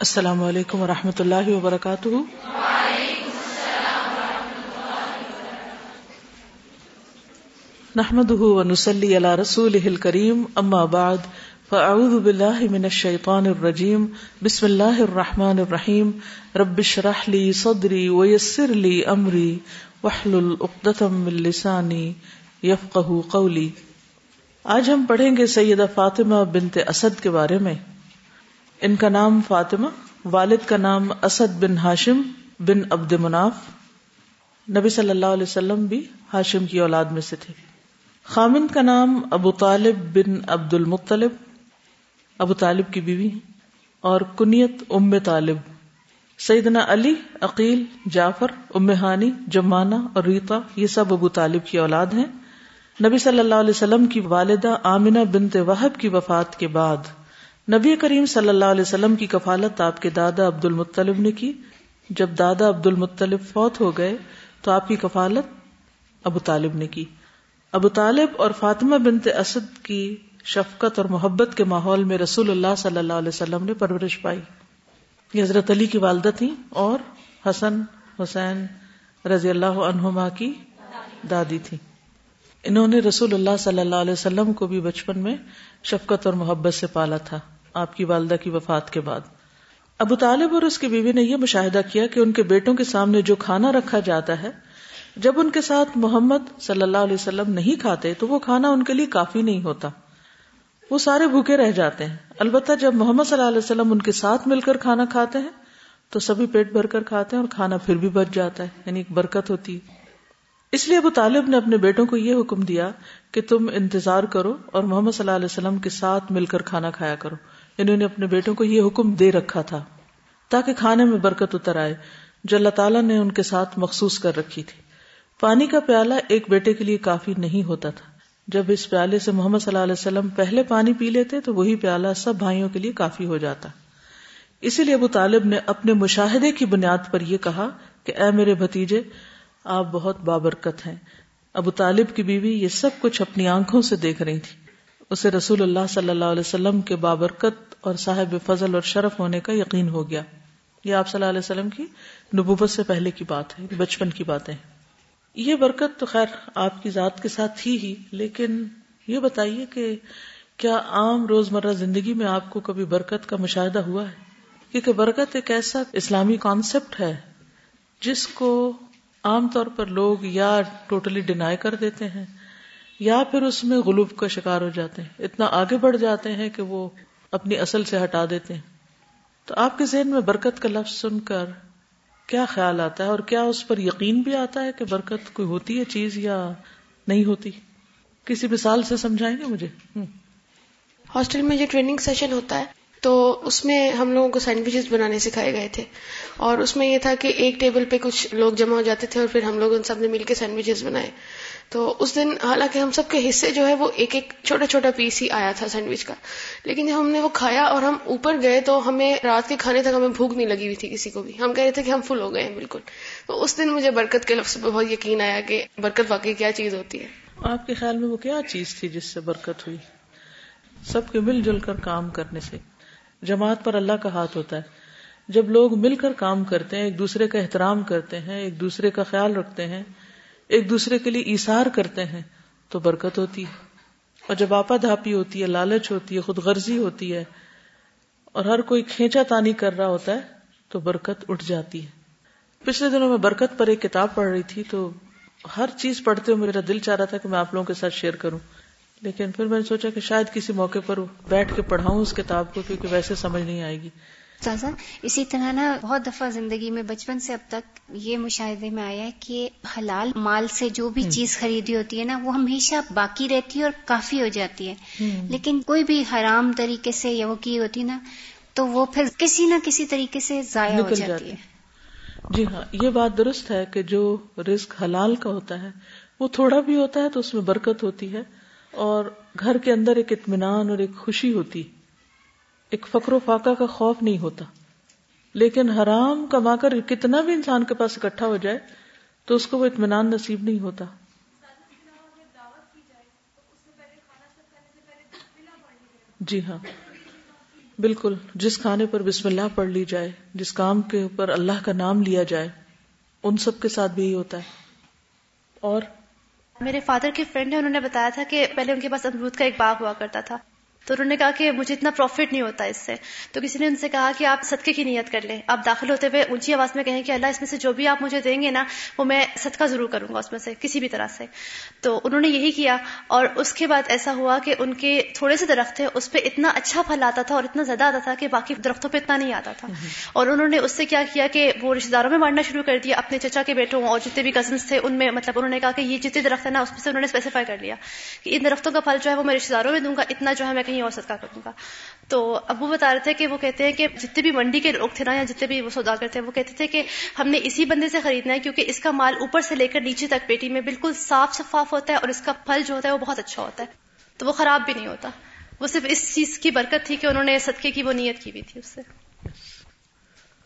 السلام علیکم و رحمۃ اللہ وبرکاتہ۔ نحمد ونسلی علی رسول کریم اما بعد، فاعوذ باللہ من الشیطان الرجیم، بسم اللہ الرحمن الرحیم۔ رب اشرح لی صدری ویسر لی امری، واحلل عقدۃ من لسانی یفقهوا قولی۔ آج ہم پڑھیں گے سیدہ فاطمہ بنت اسد کے بارے میں۔ ان کا نام فاطمہ، والد کا نام اسد بن ہاشم بن عبد مناف۔ نبی صلی اللہ علیہ وسلم بھی ہاشم کی اولاد میں سے تھے۔ خامن کا نام ابو طالب بن عبد المطلب۔ ابو طالب کی بیوی اور کنیت ام طالب۔ سیدنا علی، عقیل، جعفر، ام ہانی جمانہ اور ریتا، یہ سب ابو طالب کی اولاد ہیں۔ نبی صلی اللہ علیہ وسلم کی والدہ آمنہ بنت وحب کی وفات کے بعد۔ نبی کریم صلی اللہ علیہ وسلم کی کفالت آپ کے دادا عبد المطلب نے کی۔ جب دادا عبد المطلب فوت ہو گئے تو آپ کی کفالت ابو طالب نے کی۔ ابو طالب اور فاطمہ بنت اسد کی شفقت اور محبت کے ماحول میں رسول اللہ صلی اللہ علیہ وسلم نے پرورش پائی۔ یہ حضرت علی کی والدہ تھی اور حسن، حسین رضی اللہ عنہما کی دادی تھی انہوں نے رسول اللہ صلی اللہ علیہ وسلم کو بھی بچپن میں شفقت اور محبت سے پالا تھا۔ آپ کی والدہ کی وفات کے بعد۔ ابو طالب اور اس کی بیوی نے یہ مشاہدہ کیا کہ ان کے بیٹوں کے سامنے جو کھانا رکھا جاتا ہے، جب ان کے ساتھ محمد صلی اللہ علیہ وسلم نہیں کھاتے تو وہ کھانا ان کے لیے کافی نہیں ہوتا۔ وہ سارے بھوکے رہ جاتے ہیں۔ البتہ جب محمد صلی اللہ علیہ وسلم ان کے ساتھ مل کر کھانا کھاتے ہیں تو سبھی پیٹ بھر کر کھاتے ہیں اور کھانا پھر بھی بچ جاتا ہے یعنی ایک برکت ہوتی ہے۔ اس لیے ابو طالب نے اپنے بیٹوں کو یہ حکم دیا کہ تم انتظار کرو اور محمد صلی اللہ علیہ وسلم کے ساتھ مل کر کھانا کھایا کرو۔ انہوں نے اپنے بیٹوں کو یہ حکم دے رکھا تھا تاکہ کھانے میں برکت اتر آئے جو اللہ تعالیٰ نے ان کے ساتھ مخصوص کر رکھی تھی۔ پانی کا پیالہ ایک بیٹے کے لیے کافی نہیں ہوتا تھا۔ جب اس پیالے سے محمد صلی اللہ علیہ وسلم پہلے پانی پی لیتے تو وہی پیالہ سب بھائیوں کے لیے کافی ہو جاتا۔ اسی لیے ابو طالب نے اپنے مشاہدے کی بنیاد پر یہ کہا کہ اے میرے بھتیجے، آپ بہت بابرکت ہیں۔ ابو طالب کی بیوی یہ سب کچھ اپنی آنکھوں سے دیکھ رہی تھی۔ اسے رسول اللہ صلی اللہ علیہ وسلم کے بابرکت اور صاحب فضل اور شرف ہونے کا یقین ہو گیا۔ یہ آپ صلی اللہ علیہ وسلم کی نبوت سے پہلے کی بات ہے، بچپن کی باتیں یہ برکت تو خیر آپ کی ذات کے ساتھ تھی ہی، لیکن یہ بتائیے کہ کیا عام روز مرہ زندگی میں آپ کو کبھی برکت کا مشاہدہ ہوا ہے؟ کیونکہ برکت ایک ایسا اسلامی کانسیپٹ ہے جس کو عام طور پر لوگ یا ٹوٹلی ڈینائی کر دیتے ہیں یا پھر اس میں غلوب کا شکار ہو جاتے ہیں۔ اتنا آگے بڑھ جاتے ہیں کہ وہ اپنی اصل سے ہٹا دیتے ہیں۔ تو آپ کے ذہن میں برکت کا لفظ سن کر کیا خیال آتا ہے اور کیا اس پر یقین بھی آتا ہے کہ برکت کوئی ہوتی ہے چیز یا نہیں ہوتی؟ کسی مثال سے سمجھائیں گے مجھے؟ ہاسٹل میں جو ٹریننگ سیشن ہوتا ہے تو اس میں ہم لوگوں کو سینڈوچز بنانے سکھائے گئے تھے۔ اور اس میں یہ تھا کہ ایک ٹیبل پہ کچھ لوگ جمع ہو جاتے تھے اور پھر ہم لوگ ان سب نے مل کے سینڈوچز بنائے۔ تو اس دن حالانکہ ہم سب کے حصے جو ہے وہ ایک ایک چھوٹا چھوٹا پیس ہی آیا تھا سینڈوچ کا۔ لیکن جب ہم نے وہ کھایا اور ہم اوپر گئے تو ہمیں رات کے کھانے تک ہمیں بھوک نہیں لگی ہوئی تھی کسی کو بھی۔ ہم کہہ رہے تھے کہ ہم فل ہو گئے ہیں، بالکل۔ تو اس دن مجھے برکت کے لفظ پہ بہت یقین آیا کہ برکت واقعی کیا چیز ہوتی ہے۔ آپ کے خیال میں وہ کیا چیز تھی جس سے برکت ہوئی؟ سب کے مل جل کر کام کرنے سے۔ جماعت پر اللہ کا ہاتھ ہوتا ہے۔ جب لوگ مل کر کام کرتے ہیں، ایک دوسرے کا احترام کرتے ہیں، ایک دوسرے کا خیال رکھتے ہیں ایک دوسرے کے لیے ایسار کرتے ہیں، تو برکت ہوتی ہے۔ اور جب آپا دھاپی ہوتی ہے، لالچ ہوتی ہے، خود غرضی ہوتی ہے، اور ہر کوئی کھینچا تانی کر رہا ہوتا ہے، تو برکت اٹھ جاتی ہے۔ پچھلے دنوں میں برکت پر ایک کتاب پڑھ رہی تھی، تو ہر چیز پڑھتے ہوئے میرا دل چاہ رہا تھا کہ میں آپ لوگوں کے ساتھ شیئر کروں۔ لیکن پھر میں نے سوچا کہ شاید کسی موقع پر بیٹھ کے پڑھاؤں اس کتاب کو، کیونکہ ویسے سمجھ نہیں آئے گی۔ اسی طرح نا بہت دفعہ زندگی میں بچپن سے اب تک یہ مشاہدے میں آیا ہے کہ حلال مال سے جو بھی چیز خریدی ہوتی ہے نا وہ ہمیشہ باقی رہتی ہے اور کافی ہو جاتی ہے۔ لیکن کوئی بھی حرام طریقے سے یا وہ کی ہوتی نا تو وہ پھر کسی نہ کسی طریقے سے ضائع ہو جاتی ہے۔ جی ہاں یہ بات درست ہے کہ جو رزق حلال کا ہوتا ہے وہ تھوڑا بھی ہوتا ہے تو اس میں برکت ہوتی ہے اور گھر کے اندر ایک اطمینان اور ایک خوشی ہوتی ایک فکر و فاقہ کا خوف نہیں ہوتا۔ لیکن حرام کما کر کتنا بھی انسان کے پاس اکٹھا ہو جائے تو اس کو وہ اطمینان نصیب نہیں ہوتا۔ جی ہاں۔ بالکل، جس کھانے پر بسم اللہ پڑھ لی جائے، جس کام کے اوپر اللہ کا نام لیا جائے، ان سب کے ساتھ بھی یہی ہوتا ہے۔ اور؟ میرے فادر کے فرینڈ نے انہوں نے بتایا تھا کہ پہلے ان کے پاس امرود کا ایک باغ ہوا کرتا تھا۔ تو انہوں نے کہا کہ مجھے اتنا پروفٹ نہیں ہوتا اس سے۔ تو کسی نے ان سے کہا کہ آپ صدقے کی نیت کر لیں۔ آپ داخل ہوتے ہوئے اونچی آواز میں کہیں کہ اللہ اس میں سے جو بھی آپ مجھے دیں گے نا وہ میں صدقہ ضرور کروں گا اس میں سے کسی بھی طرح سے۔ تو انہوں نے یہی کیا اور اس کے بعد ایسا ہوا کہ ان کے تھوڑے سے درخت تھے اس پہ اتنا اچھا پھل آتا تھا اور اتنا زیادہ آتا تھا کہ باقی درختوں پہ اتنا نہیں آتا تھا۔ اور انہوں نے اس سے کیا کیا کہ وہ رشتے داروں میں بانٹنا شروع کر دیا اپنے چچا کے بیٹوں اور جتنے بھی کزنس تھے ان میں مطلب انہوں نے کہا کہ یہ جتنے درخت ہے نا اس میں سے انہوں نے اسپیسیفائی کر لیا کہ ان درختوں کا پھل جو ہے وہ میں رشتے داروں میں دوں گا اتنا جو ہے میں کہیں اور صدقہ کروں گا تو ابو بتا رہے تھے کہ وہ کہتے ہیں کہ جتنے بھی منڈی کے لوگ تھے نا یا جتنے بھی وہ سوداگر تھے وہ کہتے تھے کہ ہم نے اسی بندے سے خریدنا ہے کیونکہ اس کا مال اوپر سے لے کر نیچے تک پیٹی میں بالکل صاف شفاف ہوتا ہے اور اس کا پھل جو ہوتا ہے وہ بہت اچھا ہوتا ہے۔ تو وہ خراب بھی نہیں ہوتا۔ وہ صرف اس چیز کی برکت تھی کہ انہوں نے صدقے کی وہ نیت کی بھی تھی اس سے۔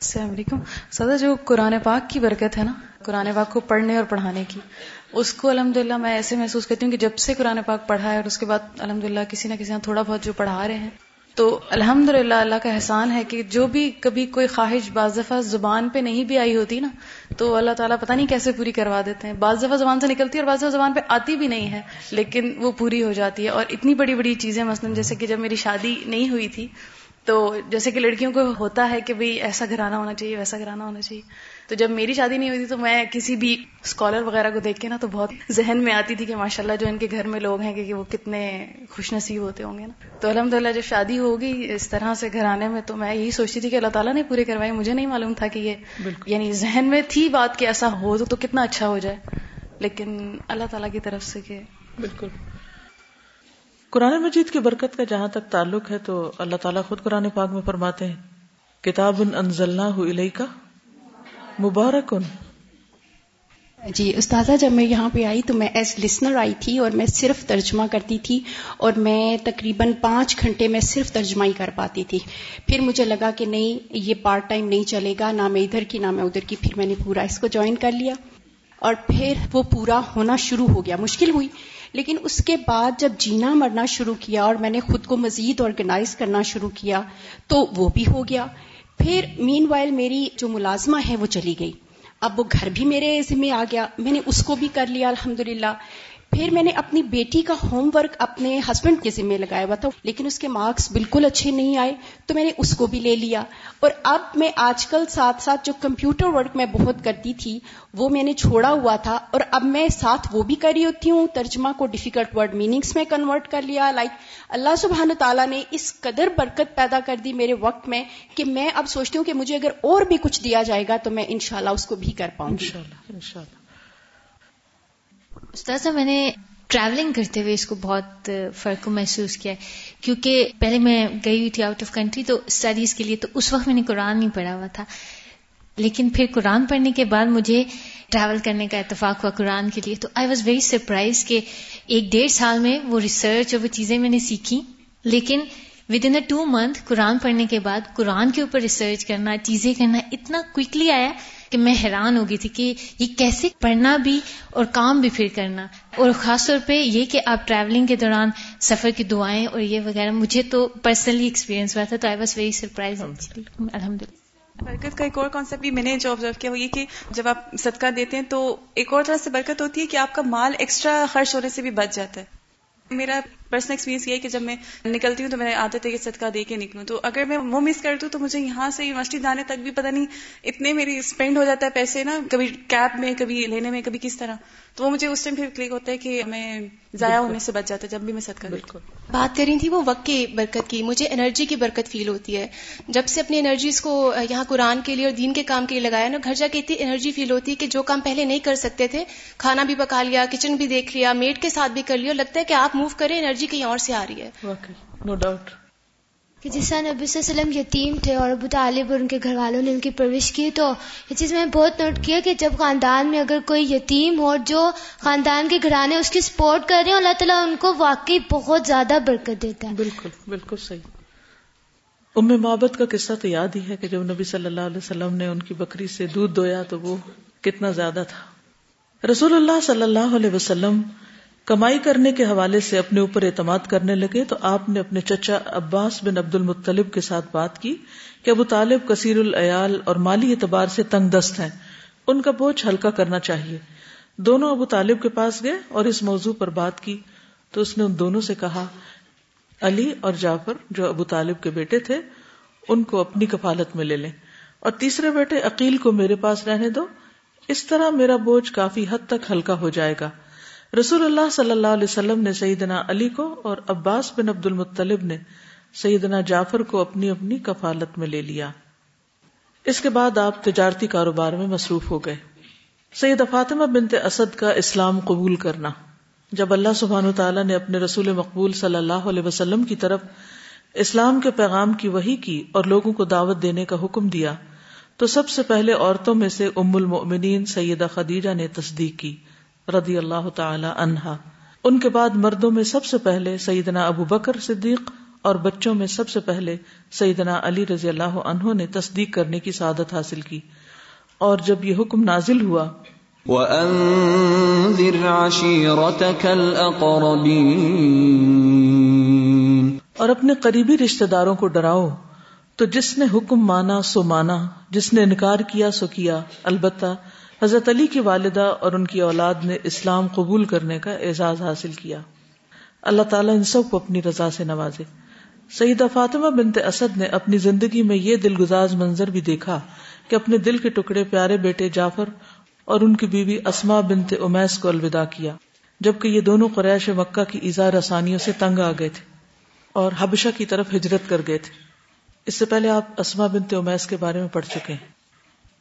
السلام علیکم۔ سدا جو قرآن پاک کی برکت ہے نا، قرآن پاک کو پڑھنے اور پڑھانے کی۔ اس کو الحمد للہ میں ایسے محسوس کرتی ہوں کہ جب سے قرآن پاک پڑھا ہے اور اس کے بعد الحمد للہ کسی نہ کسی نے تھوڑا بہت جو پڑھا رہے ہیں، تو الحمد للہ اللہ کا احسان ہے کہ جو بھی کبھی کوئی خواہش بعض دفعہ زبان پہ نہیں بھی آئی ہوتی نا، تو اللہ تعالیٰ پتہ نہیں کیسے پوری کروا دیتے ہیں۔ بعض دفعہ زبان سے نکلتی ہے اور بعض دفعہ زبان پہ آتی بھی نہیں ہے، لیکن وہ پوری ہو جاتی ہے۔ اور اتنی بڑی بڑی چیزیں مثلاً جیسے کہ جب میری شادی نہیں ہوئی تھی، تو جیسے کہ لڑکیوں کو ہوتا ہے کہ بھئی ایسا گھرانا ہونا چاہیے، ویسا گھرانا ہونا چاہیے۔ تو جب میری شادی نہیں ہوئی تھی تو میں کسی بھی اسکالر وغیرہ کو دیکھ کے نا تو بہت ذہن میں آتی تھی کہ ماشاء اللہ جو ان کے گھر میں لوگ ہیں کہ وہ کتنے خوش نصیب ہوتے ہوں گے نا۔ تو الحمد للہ جب شادی ہوگی اس طرح سے گھر آنے میں تو میں یہی سوچتی تھی کہ اللہ تعالیٰ نے پورے کروائی مجھے نہیں معلوم تھا کہ یہ یعنی ذہن میں تھی بات کہ ایسا ہو تو کتنا اچھا ہو جائے لیکن اللہ تعالیٰ کی طرف سے کہ بالکل۔ قرآن مجید کی برکت کا جہاں تک تعلق ہے تو اللہ تعالیٰ خود قرآن پاک میں فرماتے ہیں کتاب ان کا مبارک جی استاذہ، جب میں یہاں پہ آئی تو میں ایز لسنر آئی تھی اور میں صرف ترجمہ کرتی تھی اور میں تقریباً پانچ گھنٹے میں صرف ترجمہ ہی کر پاتی تھی۔ پھر مجھے لگا کہ نہیں، یہ پارٹ ٹائم نہیں چلے گا، نہ میں ادھر کی، نہ میں ادھر کی، پھر میں نے پورا اس کو جوائن کر لیا۔ اور پھر وہ پورا ہونا شروع ہو گیا، مشکل ہوئی۔ لیکن اس کے بعد جب جینا مرنا شروع کیا اور میں نے خود کو مزید آرگنائز کرنا شروع کیا تو وہ بھی ہو گیا۔ پھر مین وائل میری جو ملازمہ ہے وہ چلی گئی۔ اب وہ گھر بھی میرے ذمہ آ گیا۔ میں نے اس کو بھی کر لیا الحمد پھر میں نے اپنی بیٹی کا ہوم ورک اپنے ہسبینڈ کے ذمہ لگایا ہوا تھا، لیکن اس کے مارکس بالکل اچھے نہیں آئے، تو میں نے اس کو بھی لے لیا۔ اور اب میں آج کل ساتھ ساتھ جو کمپیوٹر ورک میں بہت کرتی تھی، وہ میں نے چھوڑا ہوا تھا۔ اور اب میں ساتھ وہ بھی کر رہی ہوتی ہوں، ترجمہ کو ڈیفیکلٹ ورڈ میننگس میں کنورٹ کر لیا۔ لائک اللہ سبحانہ تعالیٰ نے اس قدر برکت پیدا کر دی میرے وقت میں کہ میں اب سوچتی ہوں کہ مجھے اگر اور بھی کچھ دیا جائے گا تو میں انشاءاللہ اس کو بھی کر پاؤں انشاءاللہ۔ استاذ میں نے ٹریولنگ کرتے ہوئے اس کو بہت فرق کو محسوس کیا کیونکہ پہلے میں گئی ہوئی تھی آؤٹ آف کنٹری تو اسٹڈیز کے لیے تو اس وقت میں نے قرآن نہیں پڑھا ہوا تھا۔ لیکن پھر قرآن پڑھنے کے بعد مجھے ٹریول کرنے کا اتفاق ہوا قرآن کے لیے۔ تو آئی واز ویری سرپرائز کہ ایک ڈیڑھ سال میں وہ ریسرچ اور وہ چیزیں میں نے سیکھی۔ لیکن within a two month قرآن پڑھنے کے بعد قرآن کے اوپر ریسرچ کرنا، چیزیں کرنا اتنا کوئکلی آیا کہ میں حیران ہو گئی تھی کہ یہ کیسے پڑھنا بھی اور کام بھی پھر کرنا۔ اور خاص طور پہ یہ کہ آپ ٹریولنگ کے دوران سفر کی دعائیں اور یہ وغیرہ مجھے تو پرسنلی ایکسپیرینس ہوا تھا تو آئی واز ویری سرپرائز الحمد للہ برکت کا ایک اور کانسیپٹ بھی میں نے جو آبزرو کیا وہ یہ کہ جب آپ صدقہ دیتے ہیں تو ایک اور طرح سے برکت ہوتی ہے کہ آپ کا مال ایکسٹرا خرچ ہونے سے بھی بچ جاتا ہے۔ میرا پرسنل ایکسپیرینس یہ ہے کہ جب میں نکلتی ہوں تو میں عادت ہے کہ صدقہ دے کے نکلوں۔ تو اگر میں وہ مس کر دوں تو مجھے یہاں سے یونیورسٹی جانے تک بھی پتہ نہیں اتنے میری اسپینڈ ہو جاتا ہے پیسے نا، کبھی کیب میں، کبھی لینے میں، کبھی کس طرح۔ تو وہ مجھے اس ٹائم پھر کلک ہوتا ہے کہ ہمیں ضائع ہونے سے بچ جاتا ہے جب بھی میں صدقہ بالکل۔ بات کر رہی تھی وہ وقت کی برکت کی۔ مجھے انرجی کی برکت فیل ہوتی ہے۔ جب سے اپنی انرجیز کو یہاں قرآن کے لیے اور دین کے کام کے لیے لگایا نا، گھر جا کے اتنی انرجی فیل ہوتی ہے کہ جو کام پہلے نہیں کر سکتے تھے، کھانا بھی پکا لیا کچن بھی دیکھ لیا میٹ کے ساتھ بھی کر لیا لگتا ہے کہ آپ موو کریں انرجی کہیں اور سے آ رہی ہے۔ نو ڈاؤٹ کہ جس طرح نبی صلی اللہ علیہ وسلم یتیم تھے اور ابو طالب اور ان کے گھر والوں نے ان کی پرورش کی تو یہ چیز میں نے بہت نوٹ کیا کہ جب خاندان میں اگر کوئی یتیم ہو جو خاندان کے گھرانے اس کی سپورٹ کر رہے ہیں اللہ تعالیٰ ان کو واقعی بہت زیادہ برکت دیتا ہے۔ بالکل بالکل صحیح۔ ام محبت کا قصہ تو یاد ہی ہے کہ جب نبی صلی اللہ علیہ وسلم نے ان کی بکری سے دودھ دویا تو وہ کتنا زیادہ تھا۔ رسول اللہ صلی اللہ علیہ وسلم کمائی کرنے کے حوالے سے اپنے اوپر اعتماد کرنے لگے تو آپ نے اپنے چچا عباس بن عبد المطلب کے ساتھ بات کی کہ ابو طالب کثیر العیال اور مالی اعتبار سے تنگ دست ہیں۔ ان کا بوجھ ہلکا کرنا چاہیے۔ دونوں ابو طالب کے پاس گئے اور اس موضوع پر بات کی۔ تو اس نے ان دونوں سے کہا، علی اور جعفر جو ابو طالب کے بیٹے تھے، ان کو اپنی کفالت میں لے لیں۔ اور تیسرے بیٹے عقیل کو میرے پاس رہنے دو۔ اس طرح میرا بوجھ کافی حد تک ہلکا ہو جائے گا۔ رسول اللہ صلی اللہ علیہ وسلم نے سیدنا علی کو اور عباس بن عبد المطلب نے سیدنا جعفر کو اپنی اپنی کفالت میں لے لیا۔ اس کے بعد آپ تجارتی کاروبار میں مصروف ہو گئے۔ سید فاطمہ بنت اسد کا اسلام قبول کرنا۔ جب اللہ سبحان و تعالیٰ نے اپنے رسول مقبول صلی اللہ علیہ وسلم کی طرف اسلام کے پیغام کی وہی کی اور لوگوں کو دعوت دینے کا حکم دیا، تو سب سے پہلے عورتوں میں سے ام المؤمنین سیدہ خدیجہ نے تصدیق کی۔ رضی اللہ تعالی عنہا۔ ان کے بعد مردوں میں سب سے پہلے سیدنا ابو بکر صدیق اور بچوں میں سب سے پہلے سیدنا علی رضی اللہ عنہ نے تصدیق کرنے کی سعادت حاصل کی۔ اور جب یہ حکم نازل ہوا۔ وَأَنذِرْ عَشِيرَتَكَ الْأَقْرَبِينَ۔ اور اپنے قریبی رشتہ داروں کو ڈراؤ۔ تو جس نے حکم مانا سو مانا جس نے انکار کیا سو کیا۔ البتہ حضرت علی کی والدہ اور ان کی اولاد نے اسلام قبول کرنے کا اعزاز حاصل کیا۔ اللہ تعالیٰ ان سب کو اپنی رضا سے نوازے۔ سیدہ فاطمہ بنت اسد نے اپنی زندگی میں یہ دل گزاز منظر بھی دیکھا کہ اپنے دل کے ٹکڑے پیارے بیٹے جعفر اور ان کی بیوی اسما بنت امیس کو الوداع کیا، جبکہ یہ دونوں قریش مکہ کی اظہار آسانیوں سے تنگ آ گئے تھے اور حبشہ کی طرف ہجرت کر گئے تھے۔ اس سے پہلے آپ اسما بنت امیس کے بارے میں پڑھ چکے ہیں۔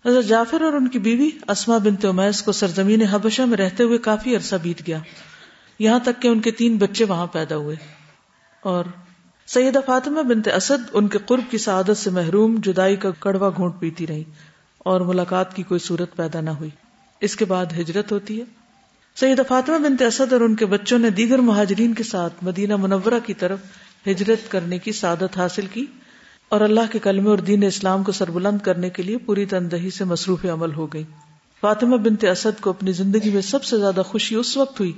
حضرت جعفر اور ان کی بیوی اسما بنت امیس کو سرزمین حبشہ میں رہتے ہوئے کافی عرصہ بیت گیا۔ یہاں تک کہ ان کے تین بچے وہاں پیدا ہوئے۔ اور سیدہ فاطمہ بنت اسد ان کے قرب کی سعادت سے محروم، جدائی کا کڑوا گھونٹ پیتی رہی اور ملاقات کی کوئی صورت پیدا نہ ہوئی۔ اس کے بعد ہجرت ہوتی ہے۔ سیدہ فاطمہ بنت اسد اور ان کے بچوں نے دیگر مہاجرین کے ساتھ مدینہ منورہ کی طرف ہجرت کرنے کی سعادت حاصل کی۔ اور اللہ کے کلمے اور دین اسلام کو سربلند کرنے کے لیے پوری تندہی سے مصروف عمل ہو گئی۔ فاطمہ بنت اسد کو اپنی زندگی میں سب سے زیادہ خوشی اس وقت ہوئی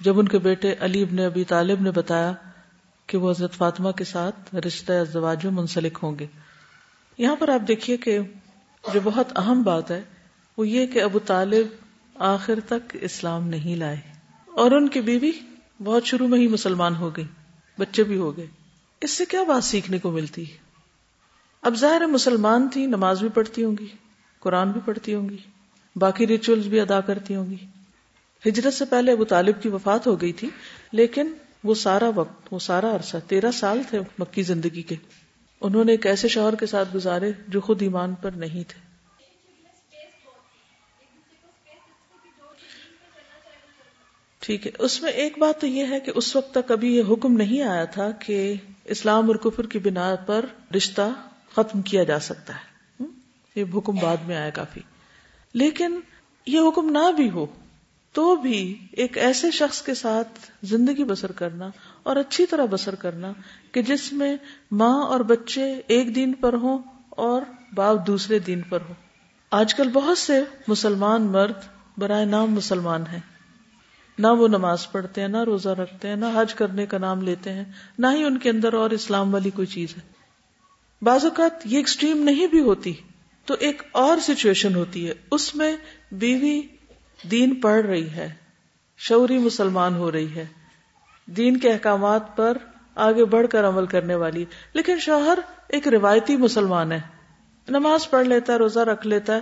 جب ان کے بیٹے علی ابن ابی طالب نے بتایا کہ وہ حضرت فاطمہ کے ساتھ رشتہ ازدواج میں منسلک ہوں گے۔ یہاں پر آپ دیکھیے کہ جو بہت اہم بات ہے وہ یہ کہ ابو طالب آخر تک اسلام نہیں لائے اور ان کی بیوی بہت شروع میں ہی مسلمان ہو گئی، بچے بھی ہو گئے۔ اس سے کیا بات سیکھنے کو ملتی؟ ہے اب ظاہر مسلمان تھی، نماز بھی پڑھتی ہوں گی، قرآن بھی پڑھتی ہوں گی، باقی ریچولس بھی ادا کرتی ہوں گی۔ ہجرت سے پہلے ابو طالب کی وفات ہو گئی تھی، لیکن وہ سارا وقت، وہ سارا عرصہ، تیرہ سال تھے مکی زندگی کے۔ انہوں نے ایک ایسے شوہر کے ساتھ گزارے جو خود ایمان پر نہیں تھے۔ ٹھیک ہے، اس میں ایک بات تو یہ ہے کہ اس وقت تک ابھی یہ حکم نہیں آیا تھا کہ اسلام اور کفر کی بنا پر رشتہ ختم کیا جا سکتا ہے۔ یہ حکم بعد میں آیا کافی۔ لیکن یہ حکم نہ بھی ہو تو بھی ایک ایسے شخص کے ساتھ زندگی بسر کرنا اور اچھی طرح بسر کرنا کہ جس میں ماں اور بچے ایک دین پر ہوں اور باپ دوسرے دین پر ہو آج کل بہت سے مسلمان مرد برائے نام مسلمان ہیں۔ نہ وہ نماز پڑھتے ہیں، نہ روزہ رکھتے ہیں، نہ حج کرنے کا نام لیتے ہیں، نہ ہی ان کے اندر اور اسلام والی کوئی چیز ہے۔ بعض اوقات یہ ایکسٹریم نہیں بھی ہوتی، تو ایک اور سچویشن ہوتی ہے۔ اس میں بیوی دین پڑھ رہی ہے، شعوری مسلمان ہو رہی ہے۔ دین کے احکامات پر آگے بڑھ کر عمل کرنے والی۔ لیکن شوہر ایک روایتی مسلمان ہے۔ نماز پڑھ لیتا ہے، روزہ رکھ لیتا ہے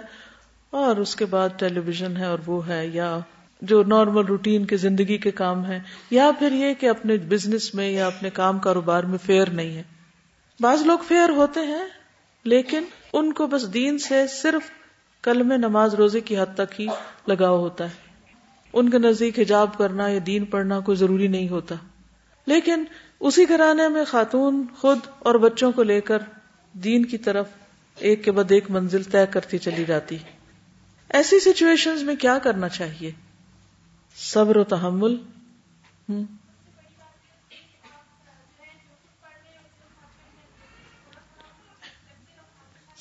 اور اس کے بعد ٹیلی ویژن ہے اور وہ ہے، یا جو نارمل روٹین کے زندگی کے کام ہے یا پھر یہ کہ اپنے بزنس میں یا اپنے کام کاروبار میں فیئر نہیں ہے۔ بعض لوگ فیئر ہوتے ہیں، لیکن ان کو بس دین سے صرف کل میں نماز روزے کی حد تک ہی لگاؤ ہوتا ہے۔ ان کے نزدیک حجاب کرنا یا دین پڑھنا کوئی ضروری نہیں ہوتا۔ لیکن اسی گھرانے میں خاتون خود اور بچوں کو لے کر دین کی طرف ایک کے بعد ایک منزل طے کرتی چلی جاتی۔ ایسی سچویشن میں کیا کرنا چاہیے؟ صبر و تحمل۔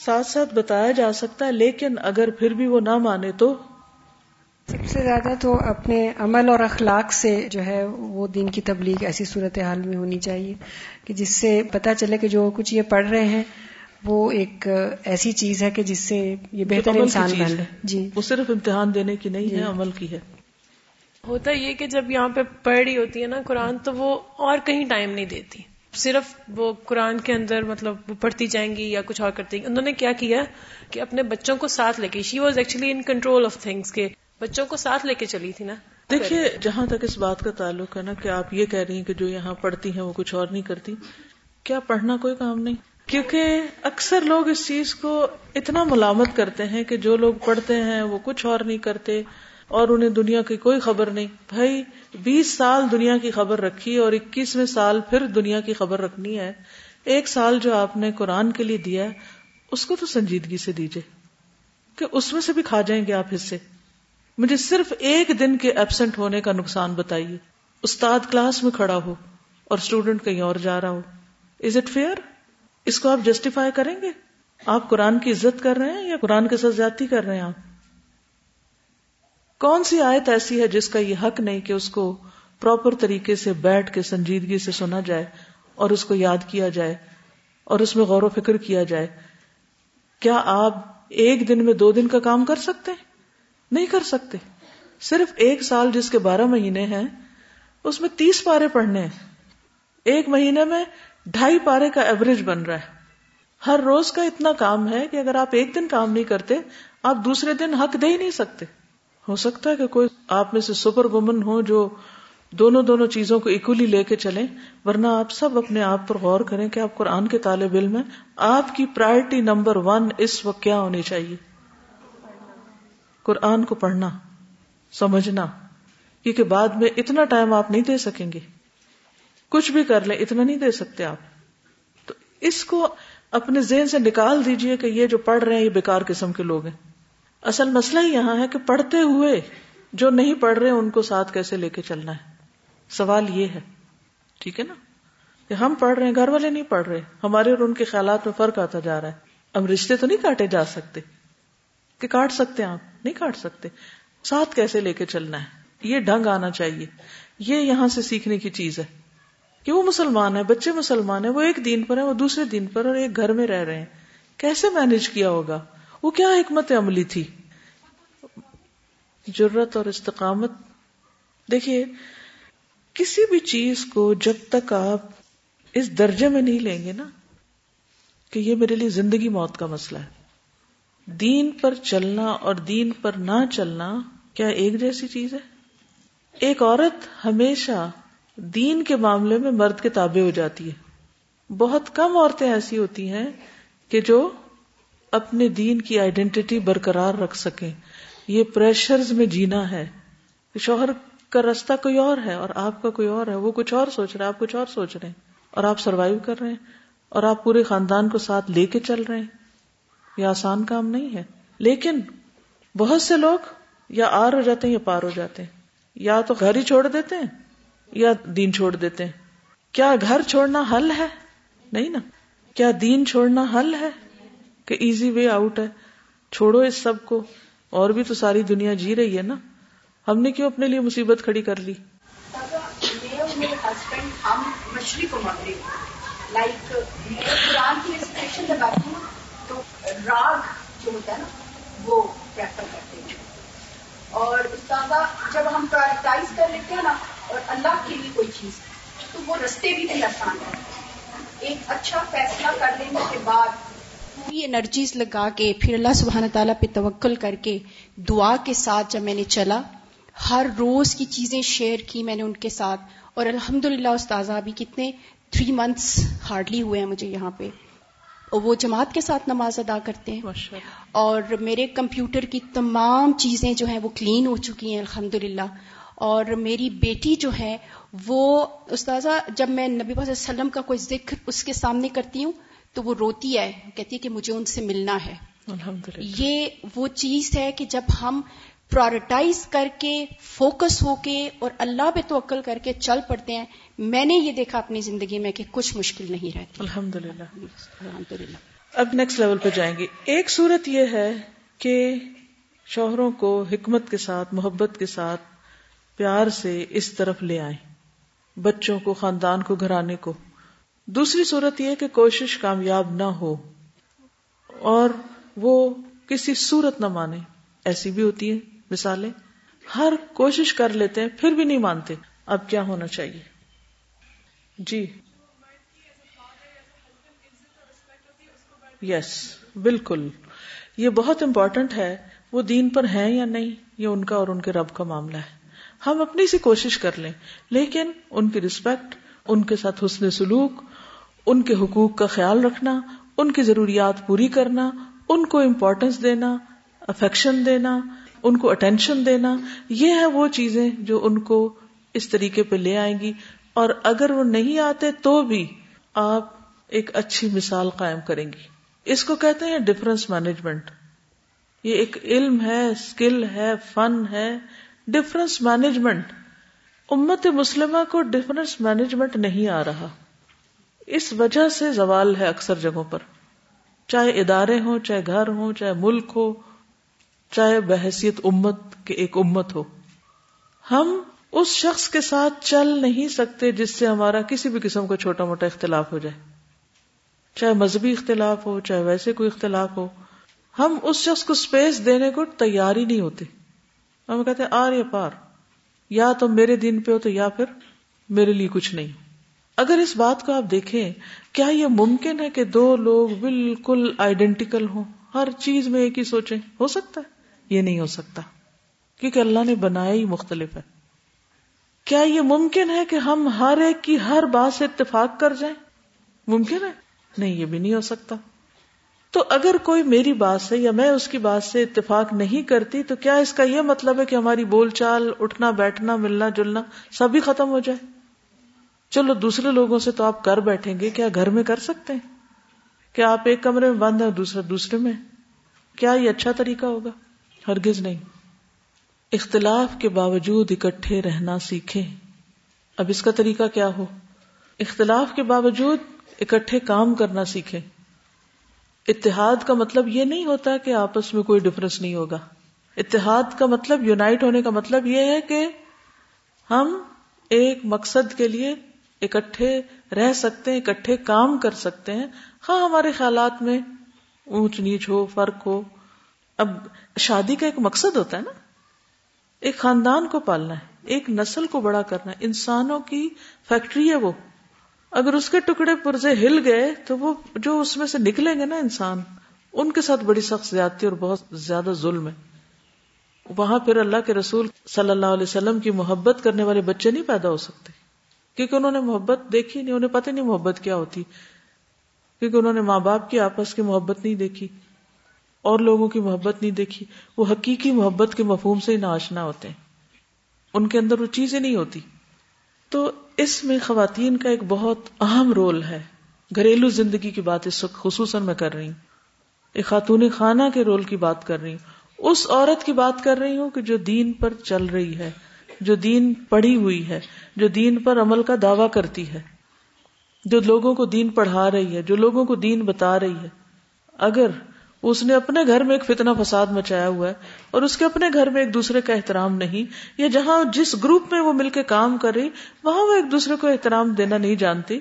ساتھ ساتھ بتایا جا سکتا ہے لیکن اگر پھر بھی وہ نہ مانے تو؟ سب سے زیادہ تو اپنے عمل اور اخلاق سے جو ہے وہ دین کی تبلیغ ایسی صورت حال میں ہونی چاہیے کہ جس سے پتہ چلے کہ جو کچھ یہ پڑھ رہے ہیں وہ ایک ایسی چیز ہے کہ جس سے یہ بہتر انسان بن ہے۔ رہے۔ جی۔ وہ صرف امتحان دینے کی نہیں ہے جی۔ عمل کی ہے۔ ہوتا یہ کہ جب یہاں پہ پڑھ رہی ہوتی ہے نا قرآن تو وہ اور کہیں ٹائم نہیں دیتی۔ صرف وہ قرآن کے اندر مطلب وہ پڑھتی جائیں گی یا کچھ اور کرتی انہوں نے کیا کیا کہ اپنے بچوں کو ساتھ لے کے she was actually in control of things کے بچوں کو ساتھ لے کے چلی تھی نا۔ دیکھیے، جہاں تک اس بات کا تعلق ہے نا کہ آپ یہ کہہ رہی ہیں کہ جو یہاں پڑھتی ہیں وہ کچھ اور نہیں کرتی، کیا پڑھنا کوئی کام نہیں؟ کیونکہ اکثر لوگ اس چیز کو اتنا ملامت کرتے ہیں کہ جو لوگ پڑھتے ہیں وہ کچھ اور نہیں کرتے۔ اور انہیں دنیا کی کوئی خبر نہیں۔ بھائی، بیس سال دنیا کی خبر رکھی اور اکیسویں سال پھر دنیا کی خبر رکھنی ہے۔ ایک سال جو آپ نے قرآن کے لیے دیا ہے، اس کو تو سنجیدگی سے دیجیے کہ اس میں سے بھی کھا جائیں گے آپ حصے مجھے صرف ایک دن کے ایبسنٹ ہونے کا نقصان بتائیے۔ استاد کلاس میں کھڑا ہو اور اسٹوڈنٹ کہیں اور جا رہا ہو۔ از اٹ فیئر اس کو آپ جسٹیفائی کریں گے؟ آپ قرآن کی عزت کر رہے ہیں یا قرآن کے ساتھ زیادتی کر رہے ہیں آپ؟ کون سی آیت ایسی ہے جس کا یہ حق نہیں کہ اس کو پراپر طریقے سے بیٹھ کے سنجیدگی سے سنا جائے اور اس کو یاد کیا جائے اور اس میں غور و فکر کیا جائے؟ کیا آپ ایک دن میں دو دن کا کام کر سکتے ہیں؟ نہیں کر سکتے۔ صرف ایک سال جس کے بارہ مہینے ہیں، اس میں تیس پارے پڑھنے ہیں۔ ایک مہینے میں ڈھائی پارے کا ایوریج بن رہا ہے۔ ہر روز کا اتنا کام ہے کہ اگر آپ ایک دن کام نہیں کرتے، آپ دوسرے دن حق دے ہی نہیں سکتے۔ ہو سکتا ہے کہ کوئی آپ میں سے سپر وومن ہو جو دونوں دونوں چیزوں کو اکولی لے کے چلیں ورنہ آپ سب اپنے آپ پر غور کریں کہ آپ قرآن کے طالب علم ہیں۔ آپ کی پرائرٹی نمبر ون اس وقت کیا ہونی چاہیے؟ قرآن کو پڑھنا، سمجھنا، کیونکہ بعد میں اتنا ٹائم آپ نہیں دے سکیں گے۔ کچھ بھی کر لیں، اتنا نہیں دے سکتے آپ۔ تو اس کو اپنے ذہن سے نکال دیجیے کہ یہ جو پڑھ رہے ہیں، یہ بیکار قسم کے لوگ ہیں۔ اصل مسئلہ ہی یہاں ہے کہ پڑھتے ہوئے جو نہیں پڑھ رہے ان کو ساتھ کیسے لے کے چلنا ہے؟ سوال یہ ہے، ٹھیک ہے نا؟ کہ ہم پڑھ رہے ہیں، گھر والے نہیں پڑھ رہے، ہمارے اور ان کے خیالات میں فرق آتا جا رہا ہے۔ اب رشتے تو نہیں کاٹے جا سکتے۔ کہ کاٹ سکتے ہیں آپ؟ نہیں کاٹ سکتے۔ ساتھ کیسے لے کے چلنا ہے؟ یہ ڈھنگ آنا چاہیے۔ یہ یہاں سے سیکھنے کی چیز ہے۔ کہ وہ مسلمان ہے، بچے مسلمان ہیں، وہ ایک دین پر ہیں، وہ دوسرے دین پر اور ایک گھر میں رہ رہے ہیں۔ کیسے مینج کیا ہوگا؟ وہ کیا حکمت عملی تھی؟ جرت اور استقامت۔ دیکھیے، کسی بھی چیز کو جب تک آپ اس درجے میں نہیں لیں گے نا کہ یہ میرے لیے زندگی موت کا مسئلہ ہے۔ دین پر چلنا اور دین پر نہ چلنا کیا ایک جیسی چیز ہے؟ ایک عورت ہمیشہ دین کے معاملے میں مرد کے تابع ہو جاتی ہے۔ بہت کم عورتیں ایسی ہوتی ہیں کہ جو اپنے دین کی آئیڈینٹی برقرار رکھ سکیں۔ یہ پریشرز میں جینا ہے۔ شوہر کا راستہ کوئی اور ہے اور آپ کا کوئی اور ہے۔ وہ کچھ اور سوچ رہا ہے آپ کچھ اور سوچ رہے ہیں۔ اور آپ سروائو کر رہے ہیں۔ اور آپ پورے خاندان کو ساتھ لے کے چل رہے ہیں۔ یہ آسان کام نہیں ہے۔ لیکن بہت سے لوگ یا آر ہو جاتے ہیں یا پار ہو جاتے ہیں۔ یا تو گھر ہی چھوڑ دیتے ہیں یا دین چھوڑ دیتے ہیں۔ کیا گھر چھوڑنا حل ہے؟ نہیں نا۔ کیا دین چھوڑنا حل ہے؟ کہ ایزی وے آؤٹ ہے۔ چھوڑو اس سب کو۔ اور بھی تو ساری دنیا جی رہی ہے نا۔ ہم نے کیوں اپنے لیے مصیبت کھڑی کر لی؟ ہسبینڈ ہم مچھلی کو مغرب لائک قرآن کی ریسپریشن لگاتی ہوں تو راگ جو ہوتا ہے نا، وہ پریفر کرتے ہیں۔ اور استاذہ، جب ہم پرائرٹائز کر لیتے ہیں نا، اور اللہ کے لیے کوئی چیز، تو وہ رستے بھی نہیں آسان ہے ایک اچھا فیصلہ کر لینے کے بعد پوری انرجیز لگا کے پھر اللہ سبحانہ تعالیٰ پہ توکل کر کے دعا کے ساتھ جب میں نے چلا ہر روز کی چیزیں شیئر کی میں نے ان کے ساتھ اور الحمد للہ استاذہ ابھی کتنے تھری منتھس ہارڈلی ہوئے ہیں مجھے یہاں پہ۔ اور وہ جماعت کے ساتھ نماز ادا کرتے ہیں۔ اور میرے کمپیوٹر کی تمام چیزیں جو ہیں وہ کلین ہو چکی ہیں الحمد للہ اور میری بیٹی جو ہے وہ استاذہ جب میں نبی علیہ وسلم کا کوئی ذکر اس کے سامنے کرتی ہوں تو وہ روتی ہے کہتی ہے کہ مجھے ان سے ملنا ہے۔ یہ وہ چیز ہے کہ جب ہم پرائرٹائز کر کے فوکس ہو کے اور اللہ پہ توکل کر کے چل پڑتے ہیں میں نے یہ دیکھا اپنی زندگی میں کہ کچھ مشکل نہیں رہتی۔ الحمد للہ الحمد للہ اب نیکسٹ لیول پہ جائیں گے۔ ایک صورت یہ ہے کہ شوہروں کو حکمت کے ساتھ محبت کے ساتھ پیار سے اس طرف لے آئیں۔ بچوں کو خاندان کو گھرانے کو۔ دوسری صورت یہ کہ کوشش کامیاب نہ ہو اور وہ کسی صورت نہ مانے۔ ایسی بھی ہوتی ہے مثالیں۔ ہر کوشش کر لیتے ہیں، پھر بھی نہیں مانتے۔ اب کیا ہونا چاہیے؟ جی۔ یس، بالکل۔ یہ بہت امپورٹنٹ ہے۔ وہ دین پر ہیں یا نہیں؟ یہ ان کا اور ان کے رب کا معاملہ ہے۔ ہم اپنی سی کوشش کر لیں، لیکن ان کی رسپیکٹ ان کے ساتھ حسن سلوک ان کے حقوق کا خیال رکھنا، ان کی ضروریات پوری کرنا، ان کو امپورٹینس دینا افیکشن دینا، ان کو اٹینشن دینا، یہ ہے وہ چیزیں جو ان کو اس طریقے پہ لے آئیں گی۔ اور اگر وہ نہیں آتے تو بھی آپ ایک اچھی مثال قائم کریں گی۔ اس کو کہتے ہیں ڈفرنس مینجمنٹ یہ ایک علم ہے اسکل ہے فن ہے۔ ڈفرنس مینجمنٹ امت مسلمہ کو ڈفرنس مینجمنٹ نہیں آ رہا۔ اس وجہ سے زوال ہے اکثر جگہوں پر۔ چاہے ادارے ہوں، چاہے گھر ہوں، چاہے ملک ہو، چاہے بحثیت امت کے ایک امت ہو۔ ہم اس شخص کے ساتھ چل نہیں سکتے جس سے ہمارا کسی بھی قسم کا چھوٹا موٹا اختلاف ہو جائے۔ چاہے مذہبی اختلاف ہو، چاہے ویسے کوئی اختلاف ہو۔ ہم اس شخص کو اسپیس دینے کو تیار ہی نہیں ہوتے ہم کہتے ہیں آر یا پار۔ یا تو میرے دین پہ ہو تو یا پھر میرے لیے کچھ نہیں۔ اگر اس بات کو آپ دیکھیں، کیا یہ ممکن ہے کہ دو لوگ بالکل آئیڈینٹیکل ہوں؟ ہر چیز میں ایک ہی سوچیں۔ ہو سکتا ہے؟ یہ نہیں ہو سکتا۔ کیونکہ اللہ نے بنایا ہی مختلف ہے۔ کیا یہ ممکن ہے کہ ہم ہر ایک کی ہر بات سے اتفاق کر جائیں؟ ممکن ہے؟ نہیں، یہ بھی نہیں ہو سکتا۔ تو اگر کوئی میری بات سے یا میں اس کی بات سے اتفاق نہیں کرتی، تو کیا اس کا یہ مطلب ہے کہ ہماری بول چال، اٹھنا، بیٹھنا، ملنا، جلنا سب ہی ختم ہو جائے؟ چلو دوسرے لوگوں سے تو آپ کر بیٹھیں گے، کیا گھر میں کر سکتے ہیں؟ کیا آپ ایک کمرے میں بند ہیں دوسرا دوسرے میں؟ کیا یہ اچھا طریقہ ہوگا؟ ہرگز نہیں۔ اختلاف کے باوجود اکٹھے رہنا سیکھیں۔ اب اس کا طریقہ کیا ہو؟ اختلاف کے باوجود اکٹھے کام کرنا سیکھیں۔ اتحاد کا مطلب یہ نہیں ہوتا کہ آپس میں کوئی ڈفرنس نہیں ہوگا۔ اتحاد کا مطلب یونائٹ ہونے کا مطلب یہ ہے کہ ہم ایک مقصد کے لیے اکٹھے رہ سکتے ہیں، اکٹھے کام کر سکتے ہیں۔ ہاں ہمارے خیالات میں اونچ نیچ ہو، فرق ہو۔ اب شادی کا ایک مقصد ہوتا ہے نا۔ ایک خاندان کو پالنا ہے، ایک نسل کو بڑا کرنا ہے۔ انسانوں کی فیکٹری ہے وہ۔ اگر اس کے ٹکڑے پرزے ہل گئے تو وہ جو اس میں سے نکلیں گے نا انسان، ان کے ساتھ بڑی سخت زیادتی اور بہت زیادہ ظلم ہے۔ وہاں پھر اللہ کے رسول صلی اللہ علیہ وسلم کی محبت کرنے والے بچے نہیں پیدا ہو سکتے۔ کیونکہ انہوں نے محبت دیکھی نہیں، انہیں پتہ نہیں محبت کیا ہوتی۔ کیونکہ انہوں نے ماں باپ کی آپس کی محبت نہیں دیکھی، اور لوگوں کی محبت نہیں دیکھی۔ وہ حقیقی محبت کے مفہوم سے ہی ناشنا ہوتے ہیں۔ ان کے اندر وہ چیزیں نہیں ہوتی۔ تو اس میں خواتین کا ایک بہت اہم رول ہے۔ گھریلو زندگی کی بات اس وقت خصوصاً میں کر رہی ہوں۔ ایک خاتون خانہ کے رول کی بات کر رہی ہوں۔ اس عورت کی بات کر رہی ہوں کہ جو دین پر چل رہی ہے۔ جو دین پڑھی ہوئی ہے، جو دین پر عمل کا دعوی کرتی ہے، جو لوگوں کو دین پڑھا رہی ہے، جو لوگوں کو دین بتا رہی ہے۔ اگر اس نے اپنے گھر میں ایک فتنہ فساد مچایا ہوا ہے اور اس کے اپنے گھر میں ایک دوسرے کا احترام نہیں، یا جہاں جس گروپ میں وہ مل کے کام کر رہی، وہاں وہ ایک دوسرے کو احترام دینا نہیں جانتی،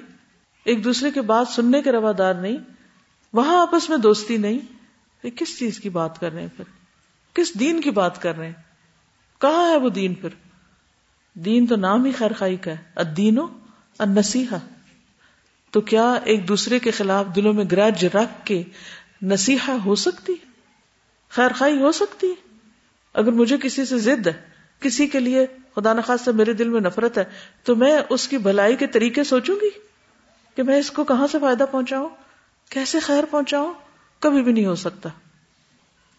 ایک دوسرے کی بات سننے کے روادار نہیں، وہاں آپس میں دوستی نہیں، یہ کس چیز کی بات کر رہے ہیں پھر؟ کس دین کی بات کر رہے ہیں؟ کہاں ہے وہ دین پھر؟ دین تو نام ہی خیر خائی کا ہے۔ ادینو نسیحا تو کیا ایک دوسرے کے خلاف دلوں میں گرج رکھ کے نصیحا ہو سکتی خیر خائی ہو سکتی اگر مجھے کسی سے ضد ہے، کسی کے لیے خدا نخواستہ میرے دل میں نفرت ہے، تو میں اس کی بھلائی کے طریقے سوچوں گی کہ میں اس کو کہاں سے فائدہ پہنچاؤں؟ کیسے خیر پہنچاؤں؟ کبھی بھی نہیں ہو سکتا۔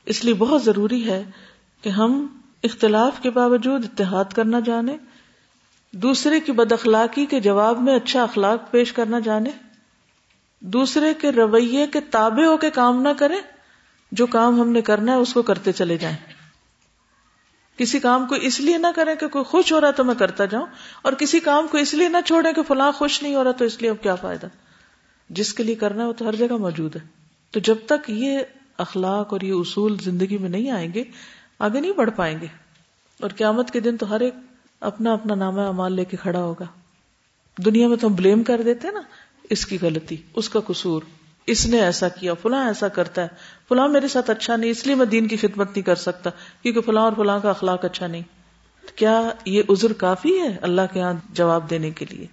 اس لیے بہت ضروری ہے کہ ہم اختلاف کے باوجود اتحاد کرنا جانے، دوسرے کی بد اخلاقی کے جواب میں اچھا اخلاق پیش کرنا جانے، دوسرے کے رویے کے تابع ہو کے کام نہ کریں، جو کام ہم نے کرنا ہے اس کو کرتے چلے جائیں۔ کسی کام کو اس لیے نہ کریں کہ کوئی خوش ہو رہا تو میں کرتا جاؤں، اور کسی کام کو اس لیے نہ چھوڑیں کہ فلاں خوش نہیں ہو رہا تو اس لیے اب کیا فائدہ؟ جس کے لیے کرنا ہے وہ تو ہر جگہ موجود ہے۔ تو جب تک یہ اخلاق اور یہ اصول زندگی میں نہیں آئیں گے آگے نہیں بڑھ پائیں گے۔ اور قیامت کے دن تو ہر ایک اپنا اپنا نامہ امال لے کے کھڑا ہوگا۔ دنیا میں تو ہم بلیم کر دیتے نا، اس کی غلطی، اس کا قصور، اس نے ایسا کیا، فلاں ایسا کرتا ہے۔ فلاں میرے ساتھ اچھا نہیں، اس لیے میں دین کی خدمت نہیں کر سکتا، کیونکہ فلاں اور فلاں کا اخلاق اچھا نہیں۔ کیا یہ عذر کافی ہے اللہ کے یہاں جواب دینے کے لیے؟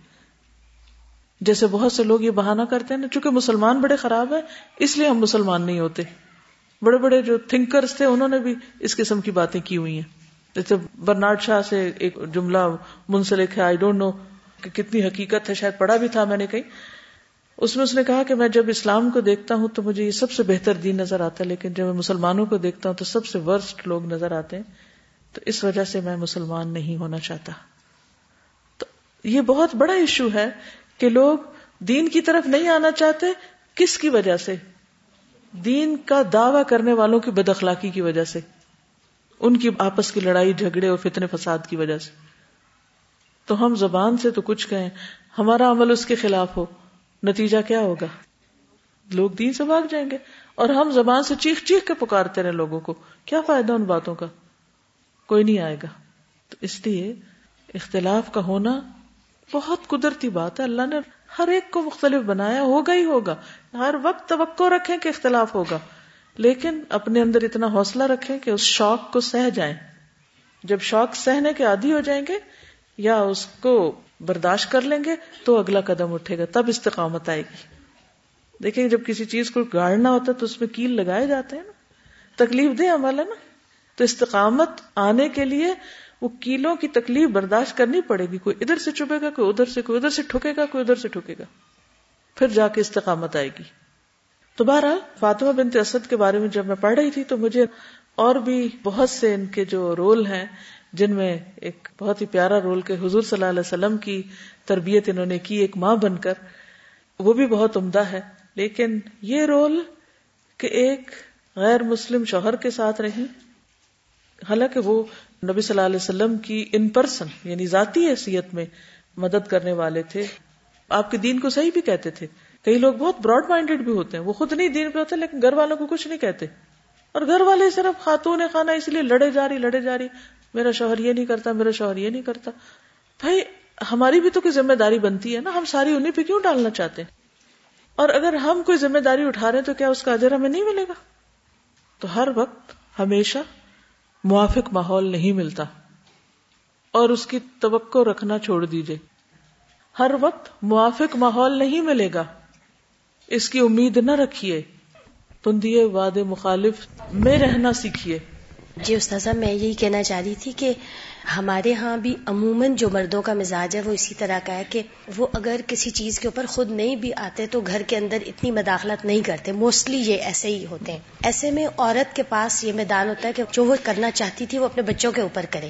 جیسے بہت سے لوگ یہ بہانہ کرتے ہیں نا، چونکہ مسلمان بڑے خراب ہیں، اس لیے ہم مسلمان نہیں ہوتے۔ بڑے بڑے جو تھنکرز تھے، انہوں نے بھی اس قسم کی باتیں کی ہوئی ہیں۔ جیسے برنارڈ شاہ سے ایک جملہ منسلک ہے آئی ڈونٹ نو کہ کتنی حقیقت ہے، شاید پڑھا بھی تھا میں نے کہیں۔ اس میں اس نے کہا کہ میں جب اسلام کو دیکھتا ہوں تو مجھے یہ سب سے بہتر دین نظر آتا ہے، لیکن جب میں مسلمانوں کو دیکھتا ہوں تو سب سے ورسٹ لوگ نظر آتے ہیں۔ تو اس وجہ سے میں مسلمان نہیں ہونا چاہتا۔ تو یہ بہت بڑا ایشو ہے کہ لوگ دین کی طرف نہیں آنا چاہتے، کس کی وجہ سے؟ دین کا دعوی کرنے والوں کی بد اخلاقی کی وجہ سے، ان کی آپس کی لڑائی، جھگڑے اور فتنے فساد کی وجہ سے۔ تو ہم زبان سے تو کچھ کہیں، ہمارا عمل اس کے خلاف ہو، نتیجہ کیا ہوگا؟ لوگ دین سے بھاگ جائیں گے اور ہم زبان سے چیخ چیخ کے پکارتے رہے لوگوں کو۔ کیا فائدہ ان باتوں کا؟ کوئی نہیں آئے گا۔ تو اس لیے اختلاف کا ہونا بہت قدرتی بات ہے، اللہ نے ہر ایک کو مختلف بنایا، ہوگا ہی ہوگا۔ ہر وقت توقع رکھیں کہ اختلاف ہوگا۔ لیکن اپنے اندر اتنا حوصلہ رکھیں کہ اس شوق کو سہ جائیں۔ جب شوق سہنے کے عادی ہو جائیں گے یا اس کو برداشت کر لیں گے تو اگلا قدم اٹھے گا، تب استقامت آئے گی۔ دیکھیں جب کسی چیز کو گاڑنا ہوتا ہے تو اس میں کیل لگائے جاتے ہیں نا۔ تکلیف دے عمل ہے نا۔ تو استقامت آنے کے لیے وہ کیلوں کی تکلیف برداشت کرنی پڑے گی، کوئی ادھر سے چبے گا، کوئی ادھر سے، کوئی ادھر سے ٹھکے گا، کوئی ادھر سے ٹھکے گا۔ پھر جا کے استقامت آئے گی۔ تو بہرحال، فاطمہ بنت اسد کے بارے میں جب میں پڑھ رہی تھی، تو مجھے اور بھی بہت سے ان کے جو رول ہیں، جن میں ایک بہت ہی پیارا رول کے حضور صلی اللہ علیہ وسلم کی تربیت انہوں نے کی، ایک ماں بن کر، وہ بھی بہت عمدہ ہے۔ لیکن یہ رول کہ ایک غیر مسلم شوہر کے ساتھ رہی حالانکہ وہ نبی صلی اللہ علیہ وسلم کی ان پرسن یعنی ذاتی حیثیت میں مدد کرنے والے تھے۔ آپ کے دین کو صحیح بھی کہتے تھے۔ کئی لوگ بہت براڈ مائنڈیڈ بھی ہوتے ہیں۔ وہ خود نہیں دین پہ ہوتے، لیکن گھر والوں کو کچھ نہیں کہتے۔ اور گھر والے صرف خاتون خانہ اس لیے لڑے جا رہی، لڑے جا رہی۔ میرا شوہر یہ نہیں کرتا، میرا شوہر یہ نہیں کرتا۔ بھائی، ہماری بھی تو کوئی ذمہ داری بنتی ہے نا۔ ہم ساری انہیں پہ کیوں ڈالنا چاہتے ہیں؟ اور اگر ہم کوئی ذمہ داری اٹھا رہے ہیں تو کیا اس کا اجر ہمیں نہیں ملے گا؟ تو ہر وقت ہمیشہ موافق ماحول نہیں ملتا۔ اور اس کی توقع رکھنا چھوڑ دیجیے ہر وقت موافق ماحول نہیں ملے گا۔ اس کی امید نہ رکھیے۔ تندیے وعدے مخالف میں رہنا سیکھیے۔ جی استاذہ میں یہی کہنا چاہ رہی تھی کہ ہمارے ہاں بھی عموماً جو مردوں کا مزاج ہے وہ اسی طرح کا ہے کہ وہ اگر کسی چیز کے اوپر خود نہیں بھی آتے تو گھر کے اندر اتنی مداخلت نہیں کرتے۔ موسٹلی یہ ایسے ہی ہوتے ہیں۔ ایسے میں عورت کے پاس یہ میدان ہوتا ہے کہ جو وہ کرنا چاہتی تھی وہ اپنے بچوں کے اوپر کرے۔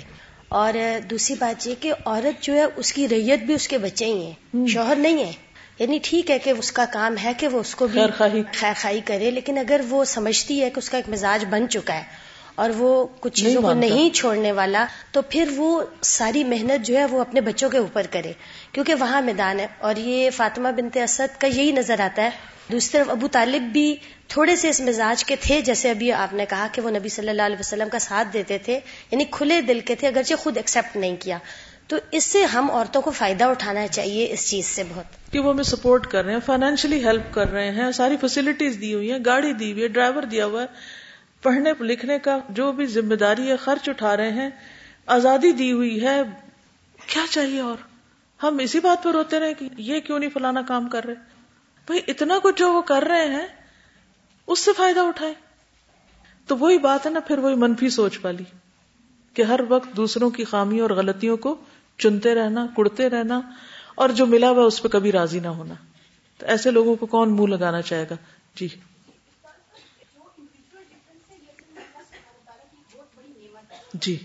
اور دوسری بات یہ کہ عورت جو ہے اس کی ریت بھی اس کے بچے ہی ہیں۔ شوہر نہیں ہے۔ یعنی ٹھیک ہے کہ اس کا کام ہے کہ وہ اس کو بھی خیر خائی کرے لیکن اگر وہ سمجھتی ہے کہ اس کا ایک مزاج بن چکا ہے اور وہ کچھ چیزوں کو نہیں چھوڑنے والا تو پھر وہ ساری محنت جو ہے وہ اپنے بچوں کے اوپر کرے کیونکہ وہاں میدان ہے۔ اور یہ فاطمہ بنت اسد کا یہی نظر آتا ہے۔ دوسری طرف ابو طالب بھی تھوڑے سے اس مزاج کے تھے جیسے ابھی آپ نے کہا کہ وہ نبی صلی اللہ علیہ وسلم کا ساتھ دیتے تھے یعنی کھلے دل کے تھے اگرچہ خود ایکسپٹ نہیں کیا۔ تو اس سے ہم عورتوں کو فائدہ اٹھانا چاہیے اس چیز سے بہت۔ کہ وہ ہمیں سپورٹ کر رہے ہیں فائنینشلی ہیلپ کر رہے ہیں ساری فیسلٹیز دی ہوئی ہیں گاڑی دی ہوئی ہے ڈرائیور دیا ہوا ہے۔ پڑھنے لکھنے کا جو بھی ذمہ داری ہے خرچ اٹھا رہے ہیں، آزادی دی ہوئی ہے، کیا چاہیے اور؟ ہم اسی بات پر روتے رہے کہ یہ کیوں نہیں فلانا کام کر رہے؟ بھائی، اتنا کچھ جو وہ کر رہے ہیں، اس سے فائدہ اٹھائے تو وہی بات ہے نا، پھر وہی منفی سوچ والی کہ ہر وقت دوسروں کی خامیوں اور غلطیوں کو چنتے رہنا، کڑتے رہنا اور جو ملا ہوا اس پہ کبھی راضی نہ ہونا۔ تو ایسے لوگوں کو کون منہ لگانا چاہے گا؟ جی۔ جی۔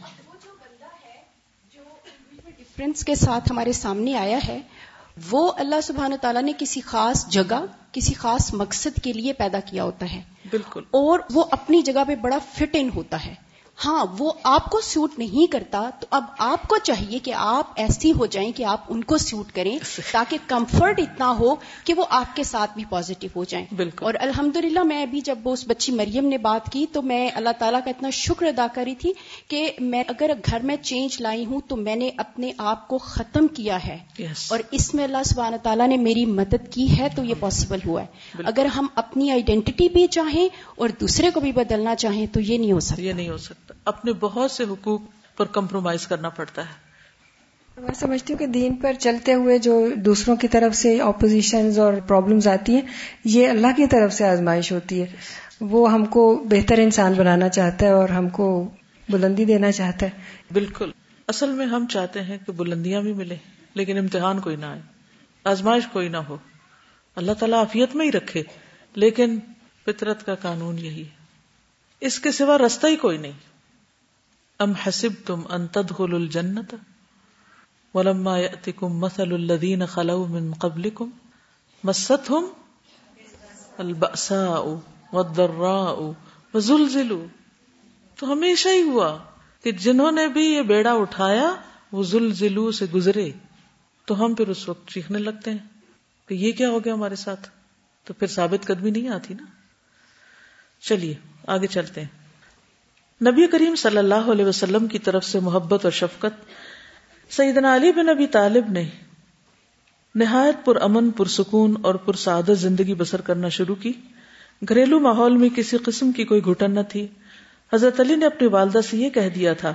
ڈفرینس کے ساتھ ہمارے سامنے آیا ہے وہ اللہ سبحانہ تعالیٰ نے کسی خاص جگہ کسی خاص مقصد کے لیے پیدا کیا ہوتا ہے۔ بالکل۔ اور وہ اپنی جگہ پہ بڑا فٹ ان ہوتا ہے۔ ہاں وہ آپ کو سوٹ نہیں کرتا تو اب آپ کو چاہیے کہ آپ ایسی ہو جائیں کہ آپ ان کو سوٹ کریں تاکہ کمفرٹ اتنا ہو کہ وہ آپ کے ساتھ بھی پازیٹو ہو جائیں۔ بالکل۔ اور الحمد میں ابھی جب اس بچی مریم نے بات کی تو میں اللہ تعالیٰ کا اتنا شکر ادا کری تھی کہ میں اگر گھر میں چینج لائی ہوں تو میں نے اپنے آپ کو ختم کیا ہے۔ Yes. اور اس میں اللہ سبحانہ تعالیٰ نے میری مدد کی ہے تو یہ پاسبل ہوا ہے۔ اگر ہم اپنی آئیڈینٹی بھی چاہیں اور دوسرے کو بھی بدلنا چاہیں تو یہ نہیں ہو سکتا۔ یہ نہیں ہو سکتا۔ اپنے بہت سے حقوق پر کمپرومائز کرنا پڑتا ہے۔ میں سمجھتی ہوں کہ دین پر چلتے ہوئے جو دوسروں کی طرف سے اپوزیشنز اور پرابلمز آتی ہیں یہ اللہ کی طرف سے آزمائش ہوتی ہے۔ وہ ہم کو بہتر انسان بنانا چاہتا ہے اور ہم کو بلندی دینا چاہتا ہے۔ بالکل۔ اصل میں ہم چاہتے ہیں کہ بلندیاں بھی ملے لیکن امتحان کوئی نہ آئے۔ آزمائش کوئی نہ ہو۔ اللہ تعالیٰ عافیت میں ہی رکھے لیکن فطرت کا قانون یہی ہے۔ اس کے سوا رستہ ہی کوئی نہیں۔ ام حسب تم ان الجنت ولما يأتكم مثل الذين خلوا من قبلكم مستهم البأساء والضراء وزلزلوا۔ تو ہمیشہ ہی ہوا کہ جنہوں نے بھی یہ بیڑا اٹھایا وہ زلزلو سے گزرے۔ تو ہم پھر اس وقت چیخنے لگتے ہیں کہ یہ کیا ہو گیا ہمارے ساتھ؟ تو پھر ثابت قدمی نہیں آتی نا۔ چلیے، آگے چلتے ہیں۔ نبی کریم صلی اللہ علیہ وسلم کی طرف سے محبت اور شفقت سیدنا علی بن ابی طالب نے نہایت پر امن، پرسکون اور پرسعادت زندگی بسر کرنا شروع کی۔ گھریلو ماحول میں کسی قسم کی کوئی گھٹن نہ تھی۔ حضرت علی نے اپنی والدہ سے یہ کہہ دیا تھا،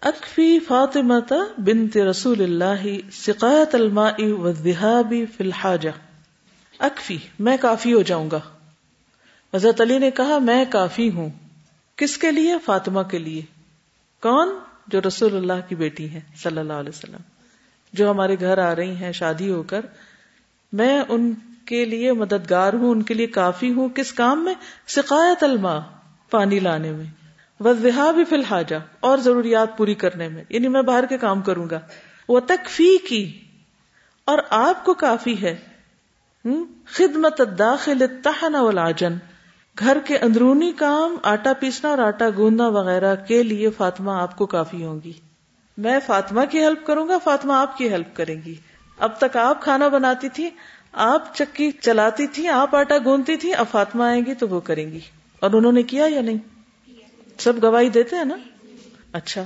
اکفی فاطمہ بنت رسول اللہ سقایت الماء والذهاب فی الحاجہ۔ اکفی، میں کافی ہو جاؤں گا۔ حضرت علی نے کہا، میں کافی ہوں۔ کس کے لیے؟ فاطمہ کے لیے۔ کون؟ جو رسول اللہ کی بیٹی ہے صلی اللہ علیہ وسلم۔ جو ہمارے گھر آ رہی ہیں، شادی ہو کر۔ میں ان کے لیے مددگار ہوں، ان کے لیے کافی ہوں۔ کس کام میں؟ سقایت الماء، پانی لانے میں۔ وضحا بھی فی الحاجہ، اور ضروریات پوری کرنے میں۔ یعنی میں باہر کے کام کروں گا۔ وہ تکفی کی اور آپ کو کافی ہے۔ خدمت داخل تحن والعجن۔ گھر کے اندرونی کام، آٹا پیسنا اور آٹا گوندنا وغیرہ کے لیے فاطمہ آپ کو کافی ہوں گی۔ میں فاطمہ کی ہیلپ کروں گا، فاطمہ آپ کی ہیلپ کریں گی۔ اب تک آپ کھانا بناتی تھی، آپ چکی چلاتی تھی، آپ آٹا گوندتی تھی، اب فاطمہ آئیں گی تو وہ کریں گی۔ اور انہوں نے کیا یا نہیں؟ سب گواہی دیتے ہیں نا؟ اچھا۔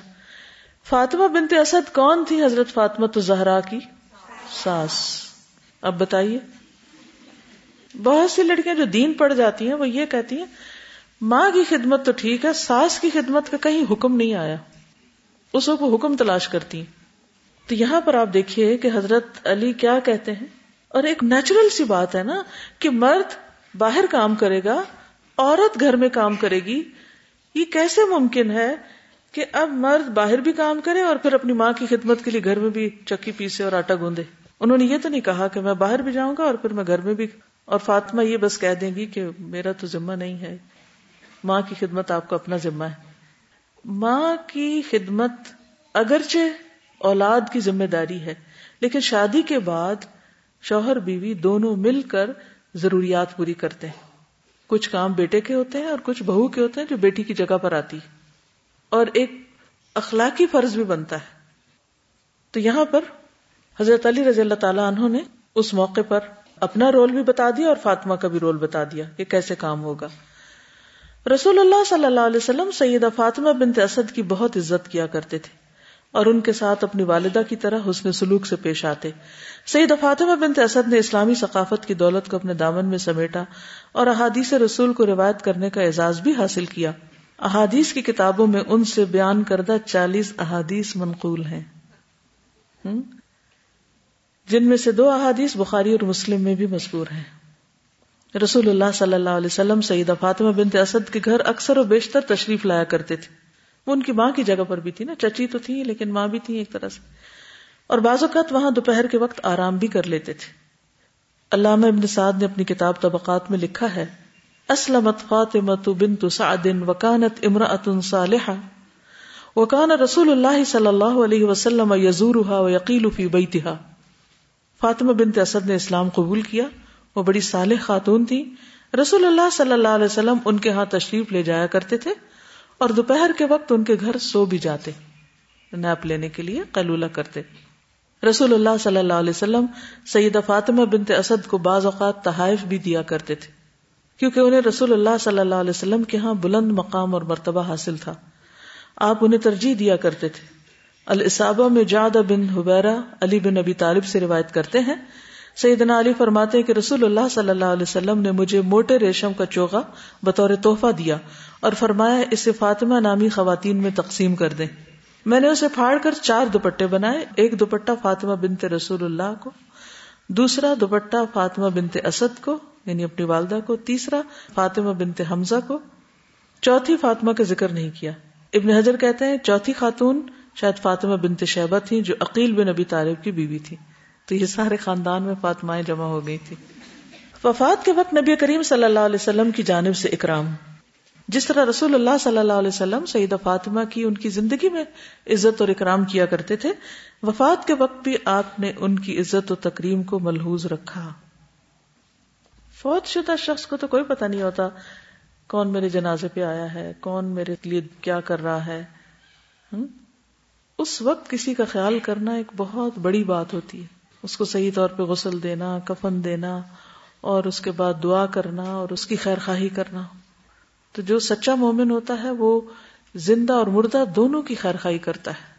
فاطمہ بنت اسد کون تھی حضرت فاطمہ تو زہرا کی؟ ساس۔ اب بتائیے۔ بہت سی لڑکیاں جو دین پڑ جاتی ہیں وہ یہ کہتی ہیں، ماں کی خدمت تو ٹھیک ہے، ساس کی خدمت کا کہیں حکم نہیں آیا۔ اس وقت وہ حکم تلاش کرتی ہیں۔ تو یہاں پر آپ دیکھیے کہ حضرت علی کیا کہتے ہیں۔ اور ایک نیچرل سی بات ہے نا کہ مرد باہر کام کرے گا، عورت گھر میں کام کرے گی۔ یہ کیسے ممکن ہے کہ اب مرد باہر بھی کام کرے اور پھر اپنی ماں کی خدمت کے لیے گھر میں بھی چکی پیسے اور آٹا گوندے؟ انہوں نے یہ تو نہیں کہا کہ میں باہر بھی جاؤں گا اور پھر میں گھر میں بھی اور فاطمہ یہ بس کہہ دیں گی کہ میرا تو ذمہ نہیں ہے۔ ماں کی خدمت آپ کو اپنا ذمہ ہے۔ ماں کی خدمت اگرچہ اولاد کی ذمہ داری ہے، لیکن شادی کے بعد شوہر بیوی دونوں مل کر ضروریات پوری کرتے ہیں۔ کچھ کام بیٹے کے ہوتے ہیں اور کچھ بہو کے ہوتے ہیں جو بیٹی کی جگہ پر آتی اور ایک اخلاقی فرض بھی بنتا ہے۔ تو یہاں پر حضرت علی رضی اللہ تعالیٰ عنہ نے اس موقع پر اپنا رول بھی بتا دیا اور فاطمہ کا بھی رول بتا دیا کہ کیسے کام ہوگا۔ رسول اللہ صلی اللہ علیہ وسلم سیدہ فاطمہ بنت اسد کی بہت عزت کیا کرتے تھے اور ان کے ساتھ اپنی والدہ کی طرح حسن سلوک سے پیش آتے۔ سید فاطمہ بنت اسد نے اسلامی ثقافت کی دولت کو اپنے دامن میں سمیٹا اور احادیث رسول کو روایت کرنے کا اعزاز بھی حاصل کیا۔ احادیث کی کتابوں میں ان سے بیان کردہ چالیس احادیث منقول ہیں۔ جن میں سے دو احادیث بخاری اور مسلم میں بھی مذکور ہیں۔ رسول اللہ صلی اللہ علیہ وسلم، سیدہ فاطمہ بنت اسد کے گھر اکثر و بیشتر تشریف لایا کرتے تھے۔ وہ ان کی ماں کی جگہ پر بھی تھی نا، چچی تو تھی لیکن ماں بھی تھی ایک طرح سے۔ اور بعض اوقات وہاں دوپہر کے وقت آرام بھی کر لیتے تھے۔ علامہ ابن سعد نے اپنی کتاب طبقات میں لکھا ہے، اسلمت فاطمت بنت سعد وکانت امراۃ صالحہ۔ وکان رسول اللہ صلی اللہ علیہ وسلم یزورها ویقیل فی بیتها فاطمہ بنت اسد نے اسلام قبول کیا۔ وہ بڑی صالح خاتون تھی رسول اللہ صلی اللہ علیہ وسلم ان کے ہاں تشریف لے جایا کرتے تھے اور دوپہر کے وقت ان کے گھر سو بھی جاتے۔ نیپ لینے کے لیے قلولہ کرتے۔ رسول اللہ صلی اللہ علیہ وسلم سیدہ فاطمہ بنت اسد کو بعض اوقات تحائف بھی دیا کرتے تھے۔ کیونکہ انہیں رسول اللہ صلی اللہ علیہ وسلم کے ہاں بلند مقام اور مرتبہ حاصل تھا۔ آپ انہیں ترجیح دیا کرتے تھے۔ الصابہ میں جاد بن حبیرہ علی بن ابی طالب سے روایت کرتے ہیں۔ سیدنا علی فرماتے ہیں کہ رسول اللہ صلی اللہ علیہ وسلم نے مجھے موٹے ریشم کا چوغا بطور تحفہ دیا اور فرمایا، اسے فاطمہ نامی خواتین میں تقسیم کر دیں۔ میں نے اسے پھاڑ کر چار دوپٹے بنائے، ایک دوپٹہ فاطمہ بنت رسول اللہ کو، دوسرا دوپٹہ فاطمہ بنت اسد کو یعنی اپنی والدہ کو، تیسرا فاطمہ بنت حمزہ کو۔ چوتھی فاطمہ کا ذکر نہیں کیا۔ ابن حجر کہتے ہیں، چوتھی خاتون شاید فاطمہ بنت شہبہ تھی جو عقیل بن ابی طالب کی بیوی تھی تو یہ سارے خاندان میں فاطمائیں جمع ہو گئی تھی۔ وفات کے وقت نبی کریم صلی اللہ علیہ وسلم کی جانب سے اکرام۔ جس طرح رسول اللہ صلی اللہ علیہ وسلم سیدہ فاطمہ کی ان کی زندگی میں عزت اور اکرام کیا کرتے تھے، وفات کے وقت بھی آپ نے ان کی عزت و تکریم کو ملحوظ رکھا۔ فوت شدہ شخص کو تو کوئی پتہ نہیں ہوتا، کون میرے جنازے پہ آیا ہے، کون میرے لیے کیا کر رہا ہے۔ اس وقت کسی کا خیال کرنا ایک بہت بڑی بات ہوتی ہے۔ اس کو صحیح طور پہ غسل دینا، کفن دینا، اور اس کے بعد دعا کرنا اور اس کی خیر خواہی کرنا۔ تو جو سچا مومن ہوتا ہے، وہ زندہ اور مردہ دونوں کی خیر خواہی کرتا ہے۔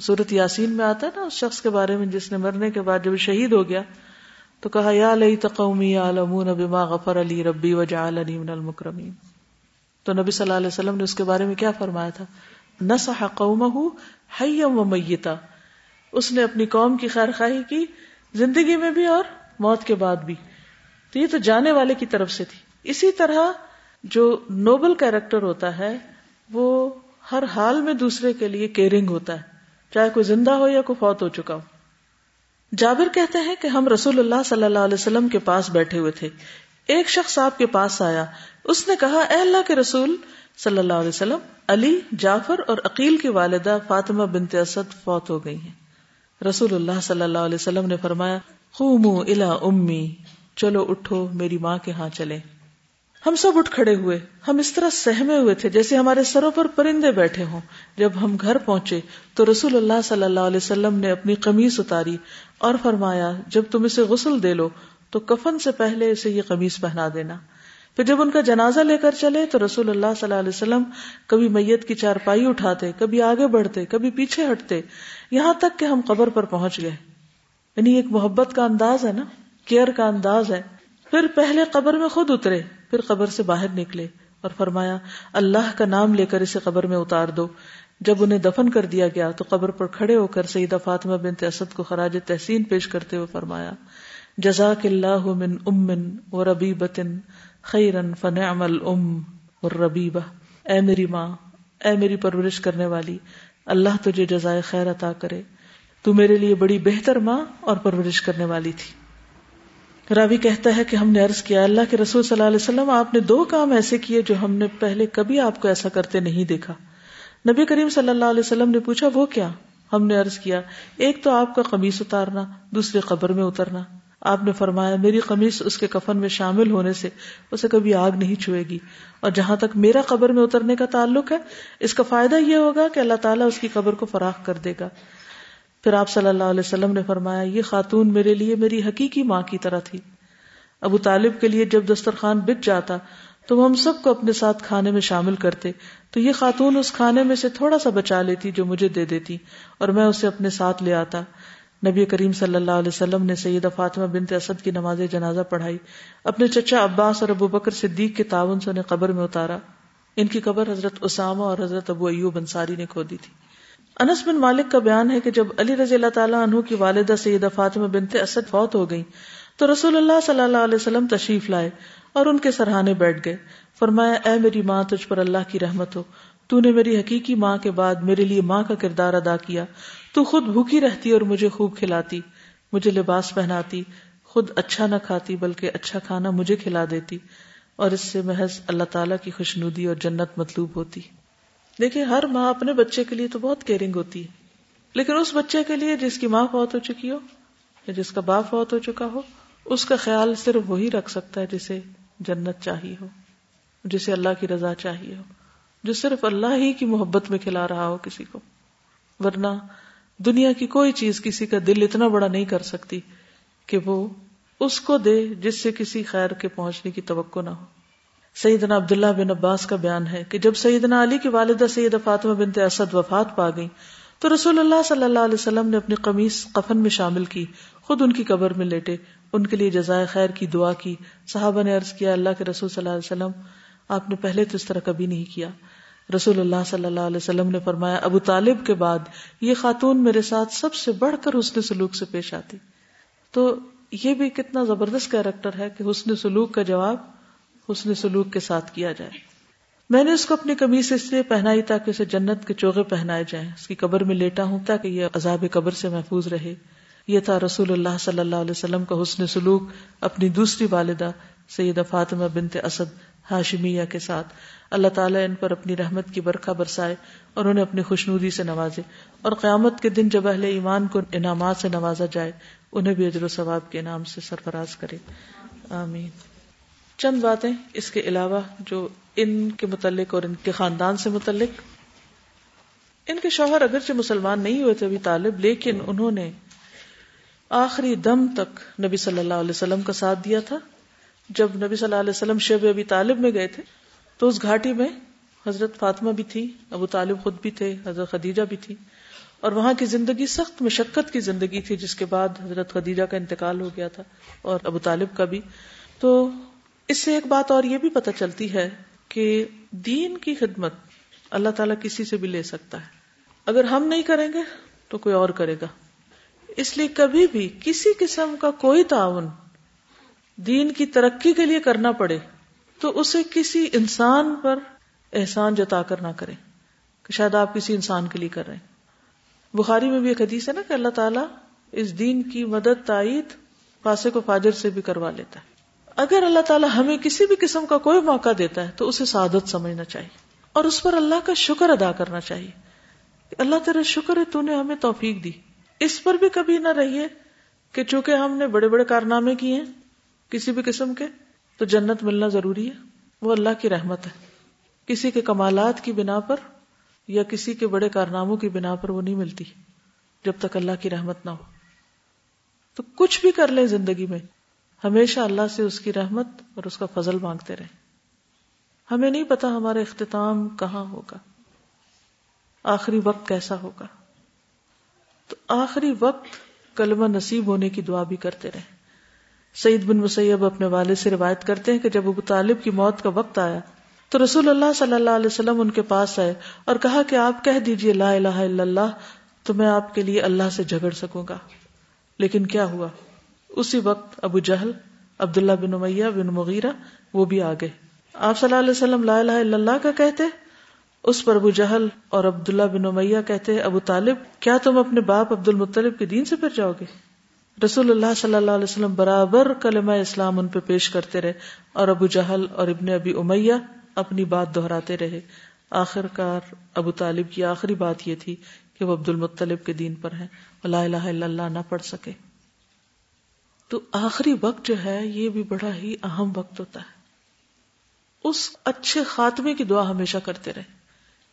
صورت یاسین میں آتا ہے نا، اس شخص کے بارے میں، جس نے مرنے کے بعد جب شہید ہو گیا، تو کہا، یا لئی تقومی عالمون بما غفر علی ربی و جعلنی من المکرمین۔ تو نبی صلی اللہ علیہ وسلم نے اس کے بارے میں کیا فرمایا تھا؟ نصح قومہ حیم و میتا۔ اس نے اپنی قوم کی خیر خواہی کی، زندگی میں بھی اور موت کے بعد بھی۔ تو یہ تو جانے والے کی طرف سے تھی۔ اسی طرح جو نوبل کیریکٹر ہوتا ہے، وہ ہر حال میں دوسرے کے لیے کیئرنگ ہوتا ہے، چاہے کوئی زندہ ہو یا کوئی فوت ہو چکا ہو۔ جابر کہتے ہیں کہ ہم رسول اللہ صلی اللہ علیہ وسلم کے پاس بیٹھے ہوئے تھے۔ ایک شخص آپ کے پاس آیا، اس نے کہا، اے اللہ کے رسول صلی اللہ علیہ وسلم، علی، جعفر اور عقیل کی والدہ فاطمہ بنت اسد فوت ہو گئی ہیں۔ رسول اللہ صلی اللہ علیہ وسلم نے فرمایا خومو الا امی، چلو اٹھو، میری ماں کے ہاں چلے ہم سب اٹھ کھڑے ہوئے۔ ہم اس طرح سہمے ہوئے تھے جیسے ہمارے سروں پر پرندے بیٹھے ہوں۔ جب ہم گھر پہنچے تو رسول اللہ صلی اللہ علیہ وسلم نے اپنی قمیص اتاری اور فرمایا، جب تم اسے غسل دے لو تو کفن سے پہلے اسے یہ قمیص پہنا دینا۔ پھر جب ان کا جنازہ لے کر چلے تو رسول اللہ صلی اللہ علیہ وسلم کبھی میت کی چارپائی اٹھاتے، کبھی آگے بڑھتے، کبھی پیچھے ہٹتے، یہاں تک کہ ہم قبر پر پہنچ گئے۔ یعنی ایک محبت کا انداز ہے نا، کیئر کا انداز ہے۔ پھر پہلے قبر میں خود اترے، پھر قبر سے باہر نکلے اور فرمایا، اللہ کا نام لے کر اسے قبر میں اتار دو۔ جب انہیں دفن کر دیا گیا تو قبر پر کھڑے ہو کر سیدہ فاطمہ بنت اسد کو خراج تحسین پیش کرتے ہوئے فرمایا، جزاک اللہ من امن و ربیبت خیرن فنعم الام والربیبہ اے میری ماں، اے میری پرورش کرنے والی، اللہ تجھے جزائے خیر عطا کرے۔ تو میرے لیے بڑی بہتر ماں اور پرورش کرنے والی تھی۔ راوی کہتا ہے کہ ہم نے عرض کیا، اللہ کے رسول صلی اللہ علیہ وسلم، آپ نے دو کام ایسے کیے جو ہم نے پہلے کبھی آپ کو ایسا کرتے نہیں دیکھا۔ نبی کریم صلی اللہ علیہ وسلم نے پوچھا، وہ کیا؟ ہم نے عرض کیا، ایک تو آپ کا قمیص اتارنا دوسرے قبر میں اترنا۔ آپ نے فرمایا، میری قمیص اس کے کفن میں شامل ہونے سے اسے کبھی آگ نہیں چھوئے گی۔ اور جہاں تک میرا قبر میں اترنے کا تعلق ہے، اس کا فائدہ یہ ہوگا کہ اللہ تعالیٰ اس کی قبر کو فراخ کر دے گا۔ پھر آپ صلی اللہ علیہ وسلم نے فرمایا، یہ خاتون میرے لیے میری حقیقی ماں کی طرح تھی۔ ابو طالب کے لیے جب دسترخوان بچ جاتا، تو ہم سب کو اپنے ساتھ کھانے میں شامل کرتے۔ تو یہ خاتون اس کھانے میں سے تھوڑا سا بچا لیتی جو مجھے دے دیتی، اور میں اسے اپنے ساتھ لے آتا۔ نبی کریم صلی اللہ علیہ وسلم نے سیدہ فاطمہ بنت اسد کی نماز جنازہ پڑھائی۔ اپنے چچا عباس اور ابو بکر صدیق کے تعاون سے انہیں قبر میں اتارا۔ ان کی قبر حضرت اسامہ اور حضرت ابو ایوب انصاری نے کھودی تھی۔ انس بن مالک کا بیان ہے کہ جب علی رضی اللہ تعالیٰ عنہ کی والدہ سیدہ فاطمہ بنت اسد فوت ہو گئی تو رسول اللہ صلی اللہ علیہ وسلم تشریف لائے اور ان کے سرحانے بیٹھ گئے۔ فرمایا، اے میری ماں، تجھ پر اللہ کی رحمت ہو۔ تو نے میری حقیقی ماں کے بعد میرے لیے ماں کا کردار ادا کیا۔ تو خود بھوکی رہتی اور مجھے خوب کھلاتی، مجھے لباس پہناتی، خود اچھا نہ کھاتی، بلکہ اچھا کھانا مجھے کھلا دیتی، اور اس سے محض اللہ تعالیٰ کی خوشنودی اور جنت مطلوب ہوتی۔ دیکھیے ہر ماں اپنے بچے کے لیے تو بہت کیئرنگ ہوتی ہے، لیکن اس بچے کے لیے جس کی ماں فوت ہو چکی ہو یا جس کا باپ فوت ہو چکا ہو، اس کا خیال صرف وہی رکھ سکتا ہے جسے جنت چاہیے ہو، جسے اللہ کی رضا چاہیے ہو، جو صرف اللہ ہی کی محبت میں کھلا رہا ہو کسی کو۔ ورنہ دنیا کی کوئی چیز کسی کا دل اتنا بڑا نہیں کر سکتی کہ وہ اس کو دے جس سے کسی خیر کے پہنچنے کی توقع نہ ہو۔ سیدنا عبداللہ بن عباس کا بیان ہے کہ جب سیدنا علی کی والدہ سید فاطمہ بنت اسد وفات پا گئی تو رسول اللہ صلی اللہ علیہ وسلم نے اپنی قمیص کفن میں شامل کی، خود ان کی قبر میں لیٹے، ان کے لیے جزائے خیر کی دعا کی۔ صحابہ نے عرض کیا، اللہ کے رسول صلی اللہ علیہ وسلم، آپ نے پہلے تو اس طرح کبھی نہیں کیا۔ رسول اللہ صلی اللہ علیہ وسلم نے فرمایا، ابو طالب کے بعد یہ خاتون میرے ساتھ سب سے بڑھ کر حسن سلوک سے پیش آتی۔ تو یہ بھی کتنا زبردست کیریکٹر ہے کہ حسن سلوک کا جواب حسن سلوک کے ساتھ کیا جائے۔ میں نے اس کو اپنی کمیز اس لیے پہنائی تاکہ اسے جنت کے چوغے پہنائے جائیں۔ اس کی قبر میں لیٹا ہوں تاکہ یہ عذاب قبر سے محفوظ رہے۔ یہ تھا رسول اللہ صلی اللہ علیہ وسلم کا حسن سلوک، اپنی دوسری والدہ سیدہ فاطمہ بنت اسد ہاشمیہ کے ساتھ۔ اللہ تعالیٰ ان پر اپنی رحمت کی برکھا برسائے اور انہیں اپنی خوشنودی سے نوازے۔ اور قیامت کے دن جب اہل ایمان کو انعامات سے نوازا جائے، انہیں بھی اجر و ثواب کے نام سے سرفراز کرے۔ آمین۔ چند باتیں اس کے علاوہ جو ان کے متعلق اور ان کے خاندان سے متعلق۔ ان کے شوہر اگرچہ مسلمان نہیں ہوئے تھے ابھی طالب، لیکن انہوں نے آخری دم تک نبی صلی اللہ علیہ وسلم کا ساتھ دیا تھا۔ جب نبی صلی اللہ علیہ وسلم شب ابھی طالب میں گئے تھے، تو اس گھاٹی میں حضرت فاطمہ بھی تھی، ابو طالب خود بھی تھے، حضرت خدیجہ بھی تھی۔ اور وہاں کی زندگی سخت مشقت کی زندگی تھی، جس کے بعد حضرت خدیجہ کا انتقال ہو گیا تھا اور ابو طالب کا بھی۔ تو اس سے ایک بات اور یہ بھی پتہ چلتی ہے کہ دین کی خدمت اللہ تعالیٰ کسی سے بھی لے سکتا ہے۔ اگر ہم نہیں کریں گے تو کوئی اور کرے گا۔ اس لیے کبھی بھی کسی قسم کا کوئی تعاون دین کی ترقی کے لیے کرنا پڑے تو اسے کسی انسان پر احسان جتا کر نہ کریں کہ شاید آپ کسی انسان کے لیے کر رہے ہیں۔ بخاری میں بھی ایک حدیث ہے نا کہ اللہ تعالیٰ اس دین کی مدد، تائید، فاسق کو فاجر سے بھی کروا لیتا ہے۔ اگر اللہ تعالیٰ ہمیں کسی بھی قسم کا کوئی موقع دیتا ہے تو اسے سعادت سمجھنا چاہیے اور اس پر اللہ کا شکر ادا کرنا چاہیے اللہ تیرا شکر ہے، تو نے ہمیں توفیق دی۔ اس پر بھی کبھی نہ رہیے کہ چونکہ ہم نے بڑے بڑے کارنامے کیے ہیں کسی بھی قسم کے، تو جنت ملنا ضروری ہے۔ وہ اللہ کی رحمت ہے۔ کسی کے کمالات کی بنا پر یا کسی کے بڑے کارناموں کی بنا پر وہ نہیں ملتی، جب تک اللہ کی رحمت نہ ہو۔ تو کچھ بھی کر لیں زندگی میں، ہمیشہ اللہ سے اس کی رحمت اور اس کا فضل مانگتے رہے ہمیں نہیں پتا ہمارا اختتام کہاں ہوگا، آخری وقت کیسا ہوگا۔ تو آخری وقت کلمہ نصیب ہونے کی دعا بھی کرتے رہے سعید بن مسیب اپنے والد سے روایت کرتے ہیں کہ جب ابو طالب کی موت کا وقت آیا تو رسول اللہ صلی اللہ علیہ وسلم ان کے پاس آئے اور کہا کہ آپ کہہ دیجیے لا الہ الا اللہ تو میں آپ کے لیے اللہ سے جھگڑ سکوں گا۔ لیکن کیا ہوا؟ اسی وقت ابو جہل، عبداللہ بن امیہ بن مغیرہ وہ بھی آ گئے۔ آپ صلی اللہ علیہ وسلم لا الہ الا اللہ کا کہتے؟ اس پر ابو جہل اور عبداللہ بن امیہ کہتے ابو طالب، کیا تم اپنے باپ عبد المطلب کے دین سے پھر جاؤ گے؟ رسول اللہ صلی اللہ علیہ وسلم برابر کلمہ اسلام ان پہ پیش کرتے رہے اور ابو جہل اور ابن ابی امیہ اپنی بات دہراتے رہے۔ آخر کار ابو طالب کی آخری بات یہ تھی کہ وہ عبد المطلب کے دین پر ہیں لا الہ الا اللہ نہ پڑھ سکے۔ تو آخری وقت جو ہے یہ بھی بڑا ہی اہم وقت ہوتا ہے۔ اس اچھے خاتمے کی دعا ہمیشہ کرتے رہے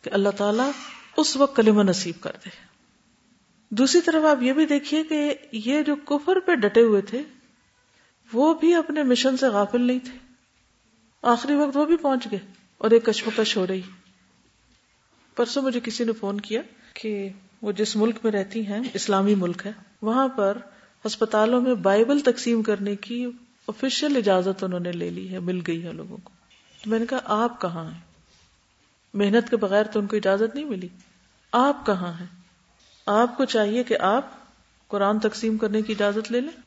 کہ اللہ تعالیٰ اس وقت کلمہ نصیب کر دے۔ دوسری طرف آپ یہ بھی دیکھیے کہ یہ جو کفر پہ ڈٹے ہوئے تھے، وہ بھی اپنے مشن سے غافل نہیں تھے۔ آخری وقت وہ بھی پہنچ گئے اور ایک کشمکش ہو رہی۔ پرسوں مجھے کسی نے فون کیا کہ وہ جس ملک میں رہتی ہیں، اسلامی ملک ہے، وہاں پر ہسپتالوں میں بائبل تقسیم کرنے کی آفیشیل اجازت انہوں نے لے لی ہے، مل گئی ہے لوگوں کو۔ تو میں نے کہا، آپ کہاں ہیں؟ محنت کے بغیر تو ان کو اجازت نہیں ملی۔ آپ کہاں ہیں؟ آپ کو چاہیے کہ آپ قرآن تقسیم کرنے کی اجازت لے لیں۔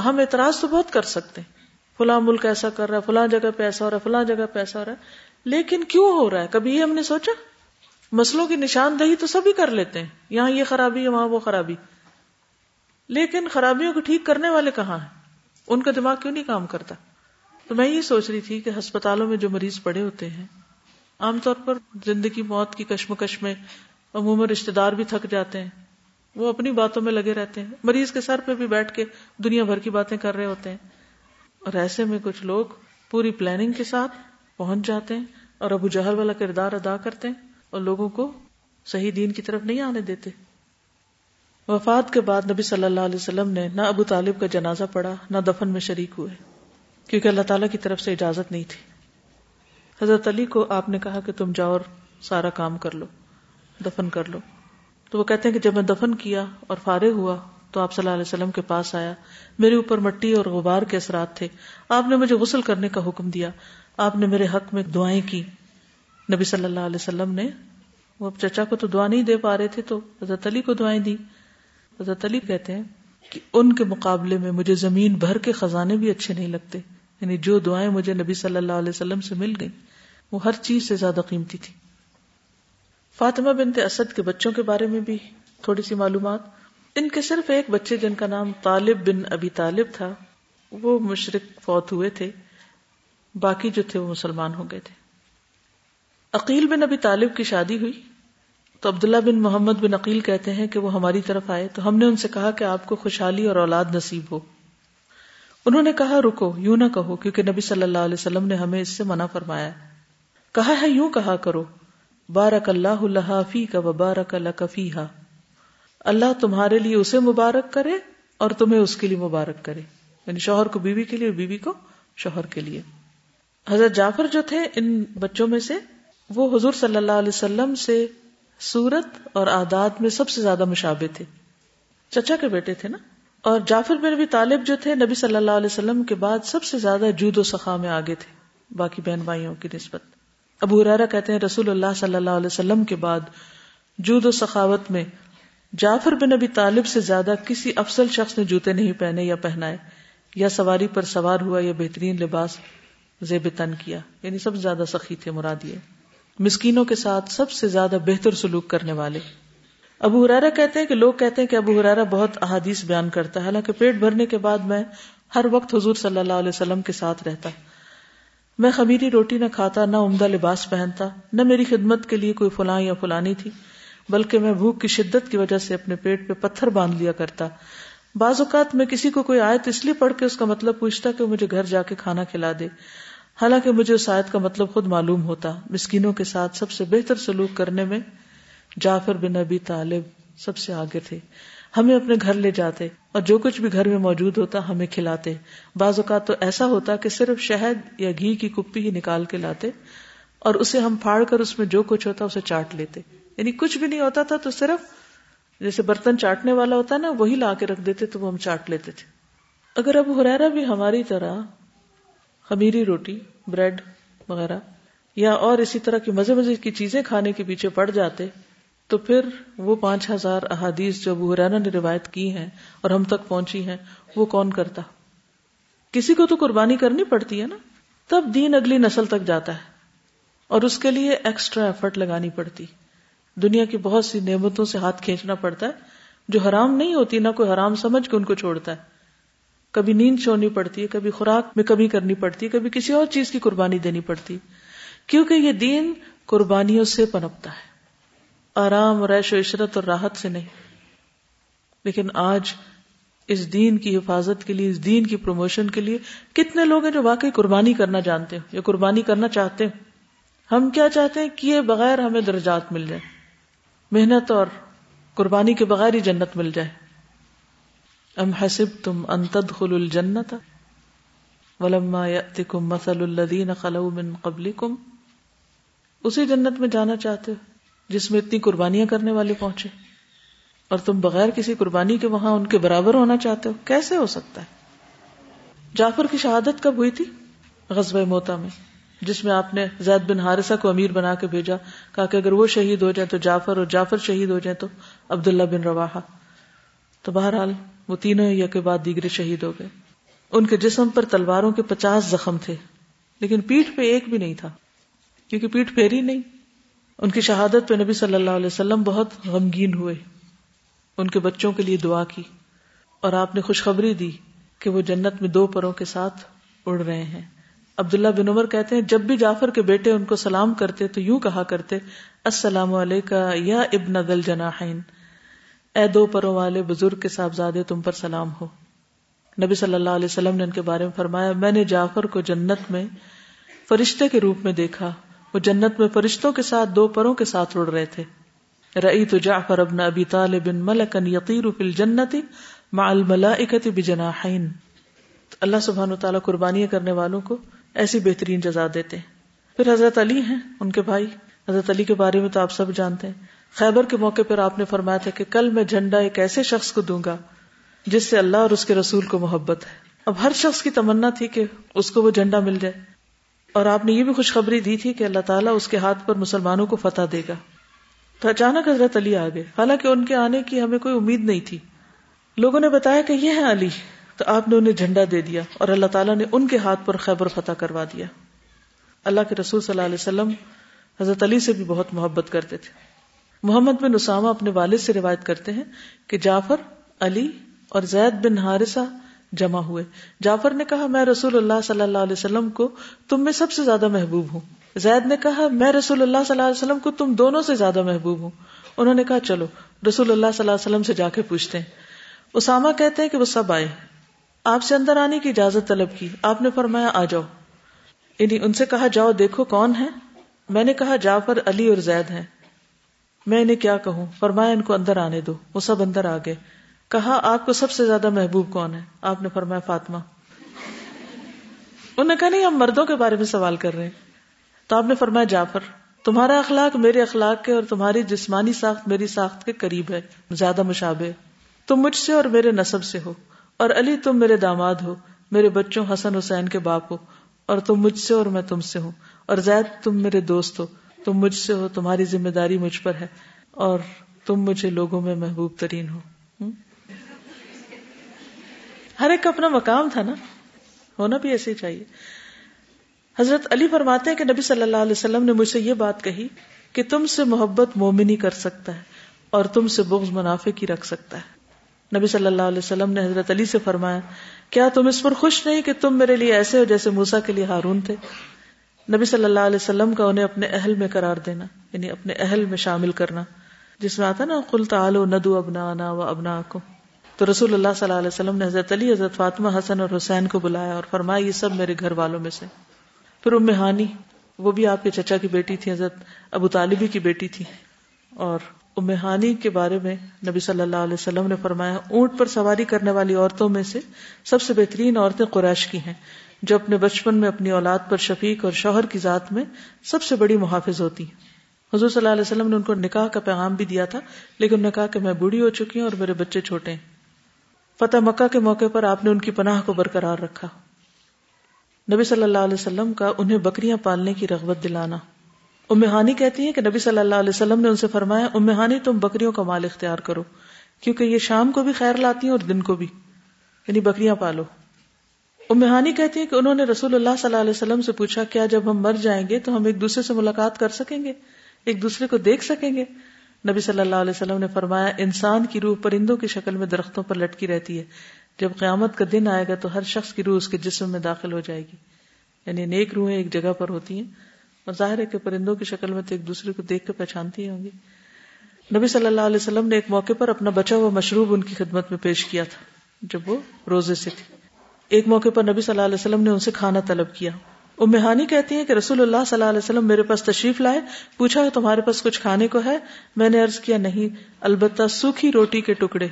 ہم اعتراض تو بہت کر سکتے ہیں۔ فلاں ملک ایسا کر رہا ہے، فلاں جگہ پہ ایسا ہو رہا ہے، فلاں جگہ پہ ایسا ہو رہا ہے۔ لیکن کیوں ہو رہا ہے؟ کبھی یہ ہم نے سوچا؟ مسلوں کی نشاندہی تو سبھی کر لیتے ہیں۔ یہاں یہ خرابی ہے، وہاں وہ خرابی۔ لیکن خرابیوں کو ٹھیک کرنے والے کہاں ہیں؟ ان کا دماغ کیوں نہیں کام کرتا؟ تو میں یہ سوچ رہی تھی کہ ہسپتالوں میں جو مریض پڑے ہوتے ہیں، عام طور پر زندگی موت کی کشمکش میں عموماً رشتے دار بھی تھک جاتے ہیں۔ وہ اپنی باتوں میں لگے رہتے ہیں۔ مریض کے سر پہ بھی بیٹھ کے دنیا بھر کی باتیں کر رہے ہوتے ہیں۔ اور ایسے میں کچھ لوگ پوری پلاننگ کے ساتھ پہنچ جاتے ہیں اور ابو جہل والا کردار ادا کرتے ہیں اور لوگوں کو صحیح دین کی طرف نہیں آنے دیتے۔ وفات کے بعد نبی صلی اللہ علیہ وسلم نے نہ ابو طالب کا جنازہ پڑھا، نہ دفن میں شریک ہوئے۔ کیونکہ اللہ تعالیٰ کی طرف سے اجازت نہیں تھی۔ حضرت علی کو آپ نے کہا کہ تم جاؤ اور سارا کام کر لو۔ دفن کر لو۔ تو وہ کہتے ہیں کہ جب میں دفن کیا اور فارغ ہوا تو آپ صلی اللہ علیہ وسلم کے پاس آیا۔ میرے اوپر مٹی اور غبار کے اثرات تھے۔ آپ نے مجھے غسل کرنے کا حکم دیا۔ آپ نے میرے حق میں دعائیں کی۔ نبی صلی اللہ علیہ وسلم نے وہ چچا کو تو دعا نہیں دے پا رہے تھے تو حضرت علی کو دعائیں دی۔ حضرت علی کہتے ہیں کہ ان کے مقابلے میں مجھے زمین بھر کے خزانے بھی اچھے نہیں لگتے۔ یعنی جو دعائیں مجھے نبی صلی اللہ علیہ وسلم سے مل گئی وہ ہر چیز سے زیادہ قیمتی تھی۔ فاطمہ بنت اسد کے بچوں کے بارے میں بھی تھوڑی سی معلومات۔ ان کے صرف ایک بچے جن کا نام طالب بن ابی طالب تھا، وہ مشرق فوت ہوئے تھے، باقی جو تھے وہ مسلمان ہو گئے تھے۔ عقیل بن ابی طالب کی شادی ہوئی، تو عبداللہ بن محمد بن عقیل کہتے ہیں کہ وہ ہماری طرف آئے، تو ہم نے ان سے کہا کہ آپ کو خوشحالی اور اولاد نصیب ہو۔ انہوں نے کہا، رکو، یوں نہ کہو، کیونکہ نبی صلی اللہ علیہ وسلم نے ہمیں اس سے منع فرمایا۔ کہا ہے، یوں کہا کرو۔ بارک اللہ اللہ فی کا و بارک اللہ اللہ تمہارے لیے اسے مبارک کرے اور تمہیں اس کے لیے مبارک کرے۔ یعنی شوہر کو بیوی کے لیے بیوی کو شوہر کے لیے۔ حضرت جعفر جو تھے، ان بچوں میں سے وہ حضور صلی اللہ علیہ وسلم سے سورت اور آداد میں سب سے زیادہ مشابے تھے۔ چچا کے بیٹے تھے نا۔ اور جعفر بن نبی طالب جو تھے، نبی صلی اللہ علیہ وسلم کے بعد سب سے زیادہ جود و سخا میں آگے تھے، باقی بہن بھائیوں کی نسبت۔ ابو حرارا کہتے ہیں رسول اللہ صلی اللہ علیہ وسلم کے بعد جود و سخاوت میں جعفر بن نبی طالب سے زیادہ کسی افسل شخص نے جوتے نہیں پہنے یا پہنائے، یا سواری پر سوار ہوا یا بہترین لباس زیب تن کیا۔ یعنی سب سے زیادہ سخی تھے مرادیے مسکینوں کے ساتھ سب سے زیادہ بہتر سلوک کرنے والے۔ ابو ہرارا کہتے ہیں کہ لوگ کہتے ہیں کہ ابو ہرارا بہت احادیث بیان کرتا ہے۔ حالانکہ پیٹ بھرنے کے بعد میں ہر وقت حضور صلی اللہ علیہ وسلم کے ساتھ رہتا۔ میں خمیری روٹی نہ کھاتا، نہ عمدہ لباس پہنتا، نہ میری خدمت کے لیے کوئی فلاں یا فلانی تھی، بلکہ میں بھوک کی شدت کی وجہ سے اپنے پیٹ پہ پتھر باندھ لیا کرتا۔ بعض اوقات میں کسی کو کوئی آیت اس لیے پڑھ کے اس کا مطلب پوچھتا کہ مجھے گھر جا کے کھانا کھلا دے۔ حالانکہ مجھے اس آیت کا مطلب خود معلوم ہوتا۔ مسکینوں کے ساتھ سب سے بہتر سلوک کرنے میں جعفر بن ابی طالب سب سے آگے تھے۔ ہمیں اپنے گھر لے جاتے اور جو کچھ بھی گھر میں موجود ہوتا ہمیں کھلاتے۔ بعض اوقات تو ایسا ہوتا کہ صرف شہد یا گھی کی کپی ہی نکال کے لاتے اور اسے ہم پھاڑ کر اس میں جو کچھ ہوتا اسے چاٹ لیتے۔ یعنی کچھ بھی نہیں ہوتا تھا تو صرف جیسے برتن چاٹنے والا ہوتا ہے نا وہی لا کے رکھ دیتے تو وہ ہم چاٹ لیتے تھے۔ اگر اب ہریرا بھی ہماری طرح خمیری روٹی، بریڈ وغیرہ یا اور اسی طرح کی مزے مزے کی چیزیں کھانے کے پیچھے پڑ جاتے تو پھر وہ پانچ ہزار احادیث جو ابو حرانا نے روایت کی ہیں اور ہم تک پہنچی ہیں، وہ کون کرتا؟ کسی کو تو قربانی کرنی پڑتی ہے نا؟ تب دین اگلی نسل تک جاتا ہے اور اس کے لیے ایکسٹرا ایفرٹ لگانی پڑتی۔ دنیا کی بہت سی نعمتوں سے ہاتھ کھینچنا پڑتا ہے، جو حرام نہیں ہوتی، نہ کوئی حرام سمجھ کے ان کو چھوڑتا ہے۔ کبھی نیند چھوڑنی پڑتی ہے، کبھی خوراک میں کمی کرنی پڑتی ہے، کبھی کسی اور چیز کی قربانی دینی پڑتی کیونکہ یہ دین قربانیوں سے پنپتا ہے۔ آرام ریش و عشرت اور راحت سے نہیں۔ لیکن آج اس دین کی حفاظت کے لیے، اس دین کی پروموشن کے لیے کتنے لوگ ہیں جو واقعی قربانی کرنا جانتے ہیں یا قربانی کرنا چاہتے ہیں۔ ہم کیا چاہتے ہیں؟ کیے بغیر ہمیں درجات مل جائے محنت اور قربانی کے بغیر ہی جنت مل جائے۔ ام حسب تم انتد خل الجنت ولما یاتکم مثل الذین خلو من قبلکم۔ اسی جنت میں جانا چاہتے ہو۔ جس میں اتنی قربانیاں کرنے والے پہنچے اور تم بغیر کسی قربانی کے وہاں ان کے برابر ہونا چاہتے ہو، کیسے ہو سکتا ہے؟ جعفر کی شہادت کب ہوئی تھی؟ غزوہ موتا میں، جس میں آپ نے زید بن حارثہ کو امیر بنا کے بھیجا، کہا کہ اگر وہ شہید ہو جائے تو جعفر اور جعفر شہید ہو جائے تو عبداللہ بن رواحہ۔ تو بہرحال وہ تینوں یا کے بعد دیگرے شہید ہو گئے۔ ان کے جسم پر تلواروں کے پچاس زخم تھے، لیکن پیٹھ پہ ایک بھی نہیں تھا، کیونکہ پیٹھ پھیری نہیں۔ ان کی شہادت پہ نبی صلی اللہ علیہ وسلم بہت غمگین ہوئے۔ ان کے بچوں کے لیے دعا کی اور آپ نے خوشخبری دی کہ وہ جنت میں دو پروں کے ساتھ اڑ رہے ہیں۔ عبداللہ بن عمر کہتے ہیں، جب بھی جعفر کے بیٹے ان کو سلام کرتے تو یوں کہا کرتے، السلام علیکم یا ابن دل جناحین۔ اے دو پروں والے بزرگ کے صاحبزادے، تم پر سلام ہو۔ نبی صلی اللہ علیہ وسلم نے ان کے بارے میں فرمایا، میں نے جعفر کو جنت میں فرشتے کے روپ میں دیکھا۔ وہ جنت میں فرشتوں کے ساتھ دو پروں کے ساتھ اڑ رہے تھے۔ رئی تو جعفر ابن ابی طالب ملکن یطیر فی الجنت مع الملائکت بجناحین۔ اللہ سبحانہ و تعالیٰ قربانیاں کرنے والوں کو ایسی بہترین جزا دیتے ہیں۔ پھر حضرت علی ہیں ان کے بھائی۔ حضرت علی کے بارے میں تو آپ سب جانتے ہیں۔ خیبر کے موقع پر آپ نے فرمایا تھا کہ کل میں جھنڈا ایک ایسے شخص کو دوں گا جس سے اللہ اور اس کے رسول کو محبت ہے۔ اب ہر شخص کی تمنا تھی کہ اس کو وہ جھنڈا مل جائے۔ اور آپ نے یہ بھی خوشخبری دی تھی کہ اللہ تعالیٰ اس کے ہاتھ پر مسلمانوں کو فتح دے گا۔ تو اچانک حضرت علی آ گئے۔ حالانکہ ان کے آنے کی ہمیں کوئی امید نہیں تھی۔ لوگوں نے بتایا کہ یہ ہے علی۔ تو آپ نے انہیں جھنڈا دے دیا اور اللہ تعالیٰ نے ان کے ہاتھ پر خیبر فتح کروا دیا۔ اللہ کے رسول صلی اللہ علیہ وسلم حضرت علی سے بھی بہت محبت کرتے تھے۔ محمد بن اسامہ اپنے والد سے روایت کرتے ہیں کہ جعفر، علی اور زید بن ہارثہ جمع ہوئے۔ جعفر نے کہا، میں رسول اللہ صلی اللہ علیہ وسلم کو تم میں سب سے زیادہ محبوب ہوں۔ زید نے کہا، میں رسول اللہ صلی اللہ علیہ وسلم کو تم دونوں سے زیادہ محبوب ہوں۔ انہوں نے کہا، چلو، رسول اللہ صلی اللہ علیہ وسلم سے جا کے پوچھتے ہیں۔ اسامہ کہتے ہیں کہ وہ سب آئے۔ آپ سے اندر آنے کی اجازت طلب کی۔ آپ نے فرمایا، آ جاؤ۔ یعنی ان سے کہا، جاؤ، دیکھو کون ہے۔ میں نے کہا، جعفر، علی اور زید ہیں۔ میں انہیں کیا کہوں؟ فرمایا، ان کو اندر آنے دو۔ وہ سب اندر آ گئے۔ کہا، آپ کو سب سے زیادہ محبوب کون ہے؟ آپ نے فرمایا فاطمہ۔ انہوں نے کہا، نہیں، ہم مردوں کے بارے میں سوال کر رہے ہیں۔ تو آپ نے فرمایا، جعفر، تمہارا اخلاق میرے اخلاق کے اور تمہاری جسمانی ساخت میری ساخت کے قریب ہے، زیادہ مشابہ۔ تم مجھ سے اور میرے نصب سے ہو، اور علی، تم میرے داماد ہو، میرے بچوں حسن حسین کے باپ ہو، اور تم مجھ سے اور میں تم سے ہوں۔ اور زید، تم میرے دوست ہو، تم مجھ سے ہو، تمہاری ذمہ داری مجھ پر ہے، اور تم مجھے لوگوں میں محبوب ترین ہو۔ ہر ایک کا اپنا مقام تھا نا۔ ہونا بھی ایسے ہی چاہیے۔ حضرت علی فرماتے ہیں کہ نبی صلی اللہ علیہ وسلم نے مجھ سے یہ بات کہی کہ تم سے محبت مومنی کر سکتا ہے اور تم سے بغض منافع کی رکھ سکتا ہے۔ نبی صلی اللہ علیہ وسلم نے حضرت علی سے فرمایا، کیا تم اس پر خوش نہیں کہ تم میرے لیے ایسے ہو جیسے موسا کے لیے ہارون تھے؟ نبی صلی اللہ علیہ وسلم کا انہیں اپنے اہل میں قرار دینا یعنی اپنے اہل میں شامل کرنا، جس میں آتا نا کل تعلو ندو ابنا آنا و ابنا کو تو رسول اللہ صلی اللہ علیہ وسلم نے حضرت علی، حضرت فاطمہ، حسن اور حسین کو بلایا اور فرمایا، یہ سب میرے گھر والوں میں سے۔ پھر ام ہانی، وہ بھی آپ کے چچا کی بیٹی تھی، حضرت ابو طالبی کی بیٹی تھی۔ اور ام ہانی کے بارے میں نبی صلی اللہ علیہ وسلم نے فرمایا، اونٹ پر سواری کرنے والی عورتوں میں سے سب سے بہترین عورتیں قریش کی ہیں، جو اپنے بچپن میں اپنی اولاد پر شفیق اور شوہر کی ذات میں سب سے بڑی محافظ ہوتی ہیں۔ حضور صلی اللہ علیہ وسلم نے ان کو نکاح کا پیغام بھی دیا تھا، لیکن انہوں نے کہا کہ میں بوڑھی ہو چکی ہوں اور میرے بچے چھوٹے ہیں۔ فتح مکہ کے موقع پر آپ نے ان کی پناہ کو برقرار رکھا۔ نبی صلی اللہ علیہ وسلم کا انہیں بکریاں پالنے کی رغبت دلانا۔ امہانی کہتی ہیں کہ نبی صلی اللہ علیہ وسلم نے ان سے فرمایا امہانی تم بکریوں کا مال اختیار کرو، کیونکہ یہ شام کو بھی خیر لاتی ہیں اور دن کو بھی۔ یعنی بکریاں پالو۔ امہانی کہتی ہیں کہ انہوں نے رسول اللہ صلی اللہ علیہ وسلم سے پوچھا، کیا جب ہم مر جائیں گے تو ہم ایک دوسرے سے ملاقات کر سکیں گے؟ ایک دوسرے کو دیکھ سکیں گے؟ نبی صلی اللہ علیہ وسلم نے فرمایا، انسان کی روح پرندوں کی شکل میں درختوں پر لٹکی رہتی ہے۔ جب قیامت کا دن آئے گا تو ہر شخص کی روح اس کے جسم میں داخل ہو جائے گی۔ یعنی نیک روحیں ایک جگہ پر ہوتی ہیں اور ظاہر ہے کہ پرندوں کی شکل میں تو ایک دوسرے کو دیکھ کے پہچانتی ہوں گی۔ نبی صلی اللہ علیہ وسلم نے ایک موقع پر اپنا بچا ہوا مشروب ان کی خدمت میں پیش کیا تھا، جب وہ روزے سے تھی ایک موقع پر نبی صلی اللہ علیہ وسلم نے ان سے کھانا طلب کیا۔ امہانی کہتی ہیں کہ رسول اللہ صلی اللہ علیہ وسلم میرے پاس تشریف لائے، پوچھا، تمہارے پاس کچھ کھانے کو ہے؟ میں نے عرض کیا، نہیں، البتہ سوکھی روٹی کے ٹکڑے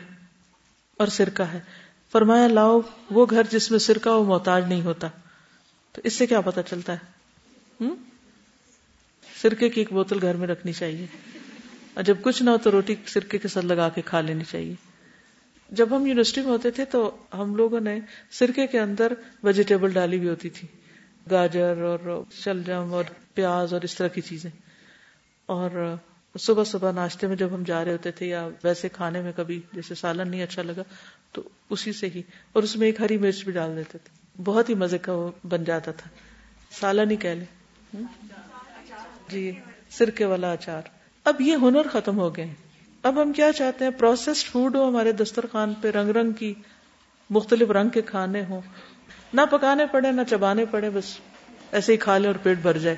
اور سرکہ ہے۔ فرمایا، لاؤ، وہ گھر جس میں سرکہ وہ محتاج نہیں ہوتا۔ تو اس سے کیا پتا چلتا ہے؟ سرکے کی ایک بوتل گھر میں رکھنی چاہیے۔ اور جب کچھ نہ ہو تو روٹی سرکے کے ساتھ لگا کے کھا لینی چاہیے۔ جب ہم یونیورسٹی میں ہوتے تھے تو ہم لوگوں نے سرکے کے اندر ویجیٹیبل ڈالی ہوئی ہوتی تھی۔ گاجر اور شلجم اور پیاز اور اس طرح کی چیزیں۔ اور صبح صبح ناشتے میں جب ہم جا رہے ہوتے تھے یا ویسے کھانے میں کبھی جیسے سالن نہیں اچھا لگا تو اسی سے ہی، اور اس میں ایک ہری مرچ بھی ڈال دیتے تھے۔ بہت ہی مزے کا وہ بن جاتا تھا۔ سالن ہی کہہ لیں۔ جی سرکے والا اچار۔ اب یہ ہنر ختم ہو گئے۔ اب ہم کیا چاہتے ہیں؟ پروسیسڈ فوڈ ہو، ہمارے دسترخوان پہ رنگ رنگ کی مختلف رنگ کے کھانے ہوں۔ نہ پکانے پڑے، نہ چبانے پڑے، بس ایسے ہی کھا لیں اور پیٹ بھر جائے۔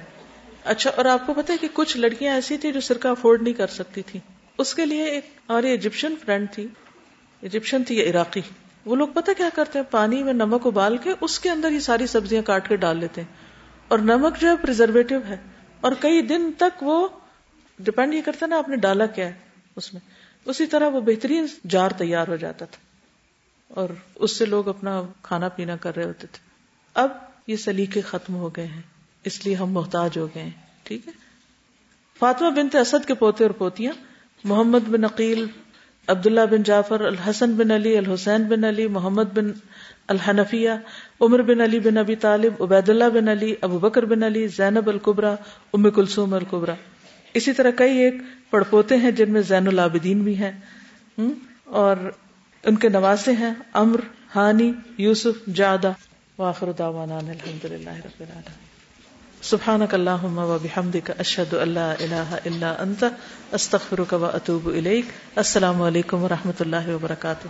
اچھا اور آپ کو پتا ہے کہ کچھ لڑکیاں ایسی تھی جو سرکہ افورڈ نہیں کر سکتی تھی اس کے لیے ایک ہماری ایجپشن فرینڈ تھی۔ ایجپشن تھی عراقی۔ وہ لوگ پتا کیا کرتے ہیں؟ پانی میں نمک ابال کے اس کے اندر یہ ساری سبزیاں کاٹ کے ڈال لیتے ہیں۔ اور نمک جو ہے پرزرویٹو ہے۔ اور کئی دن تک وہ ڈپینڈ یہ کرتا نا آپ نے ڈالا کیا ہے اس میں۔ اسی طرح وہ بہترین جار تیار ہو جاتا تھا۔ اور اس سے لوگ اپنا کھانا پینا کر رہے ہوتے تھے۔ اب یہ سلیقے ختم ہو گئے ہیں، اس لیے ہم محتاج ہو گئے ہیں، ٹھیک ہے؟ فاطمہ بنت اسد کے پوتے اور پوتیاں، محمد بن عقیل، عبداللہ بن جعفر، الحسن بن علی، الحسین بن علی، محمد بن الحنفیہ، عمر بن علی بن ابی طالب عبید اللہ بن علی، ابو بکر بن علی، زینب القبرا ام کلثوم القبرا اسی طرح کئی ایک پڑپوتے ہیں جن میں زین العابدین بھی ہیں اور ان کے نواسے ہیں امر، ہانی، یوسف، جادہ واخر دعوانا الحمد للہ رب العالمین. سبحانك اللهم وبحمدك اشهد ان لا اله الا انت استغفرك واتوب اليك السلام علیکم ورحمۃ اللہ وبرکاتہ.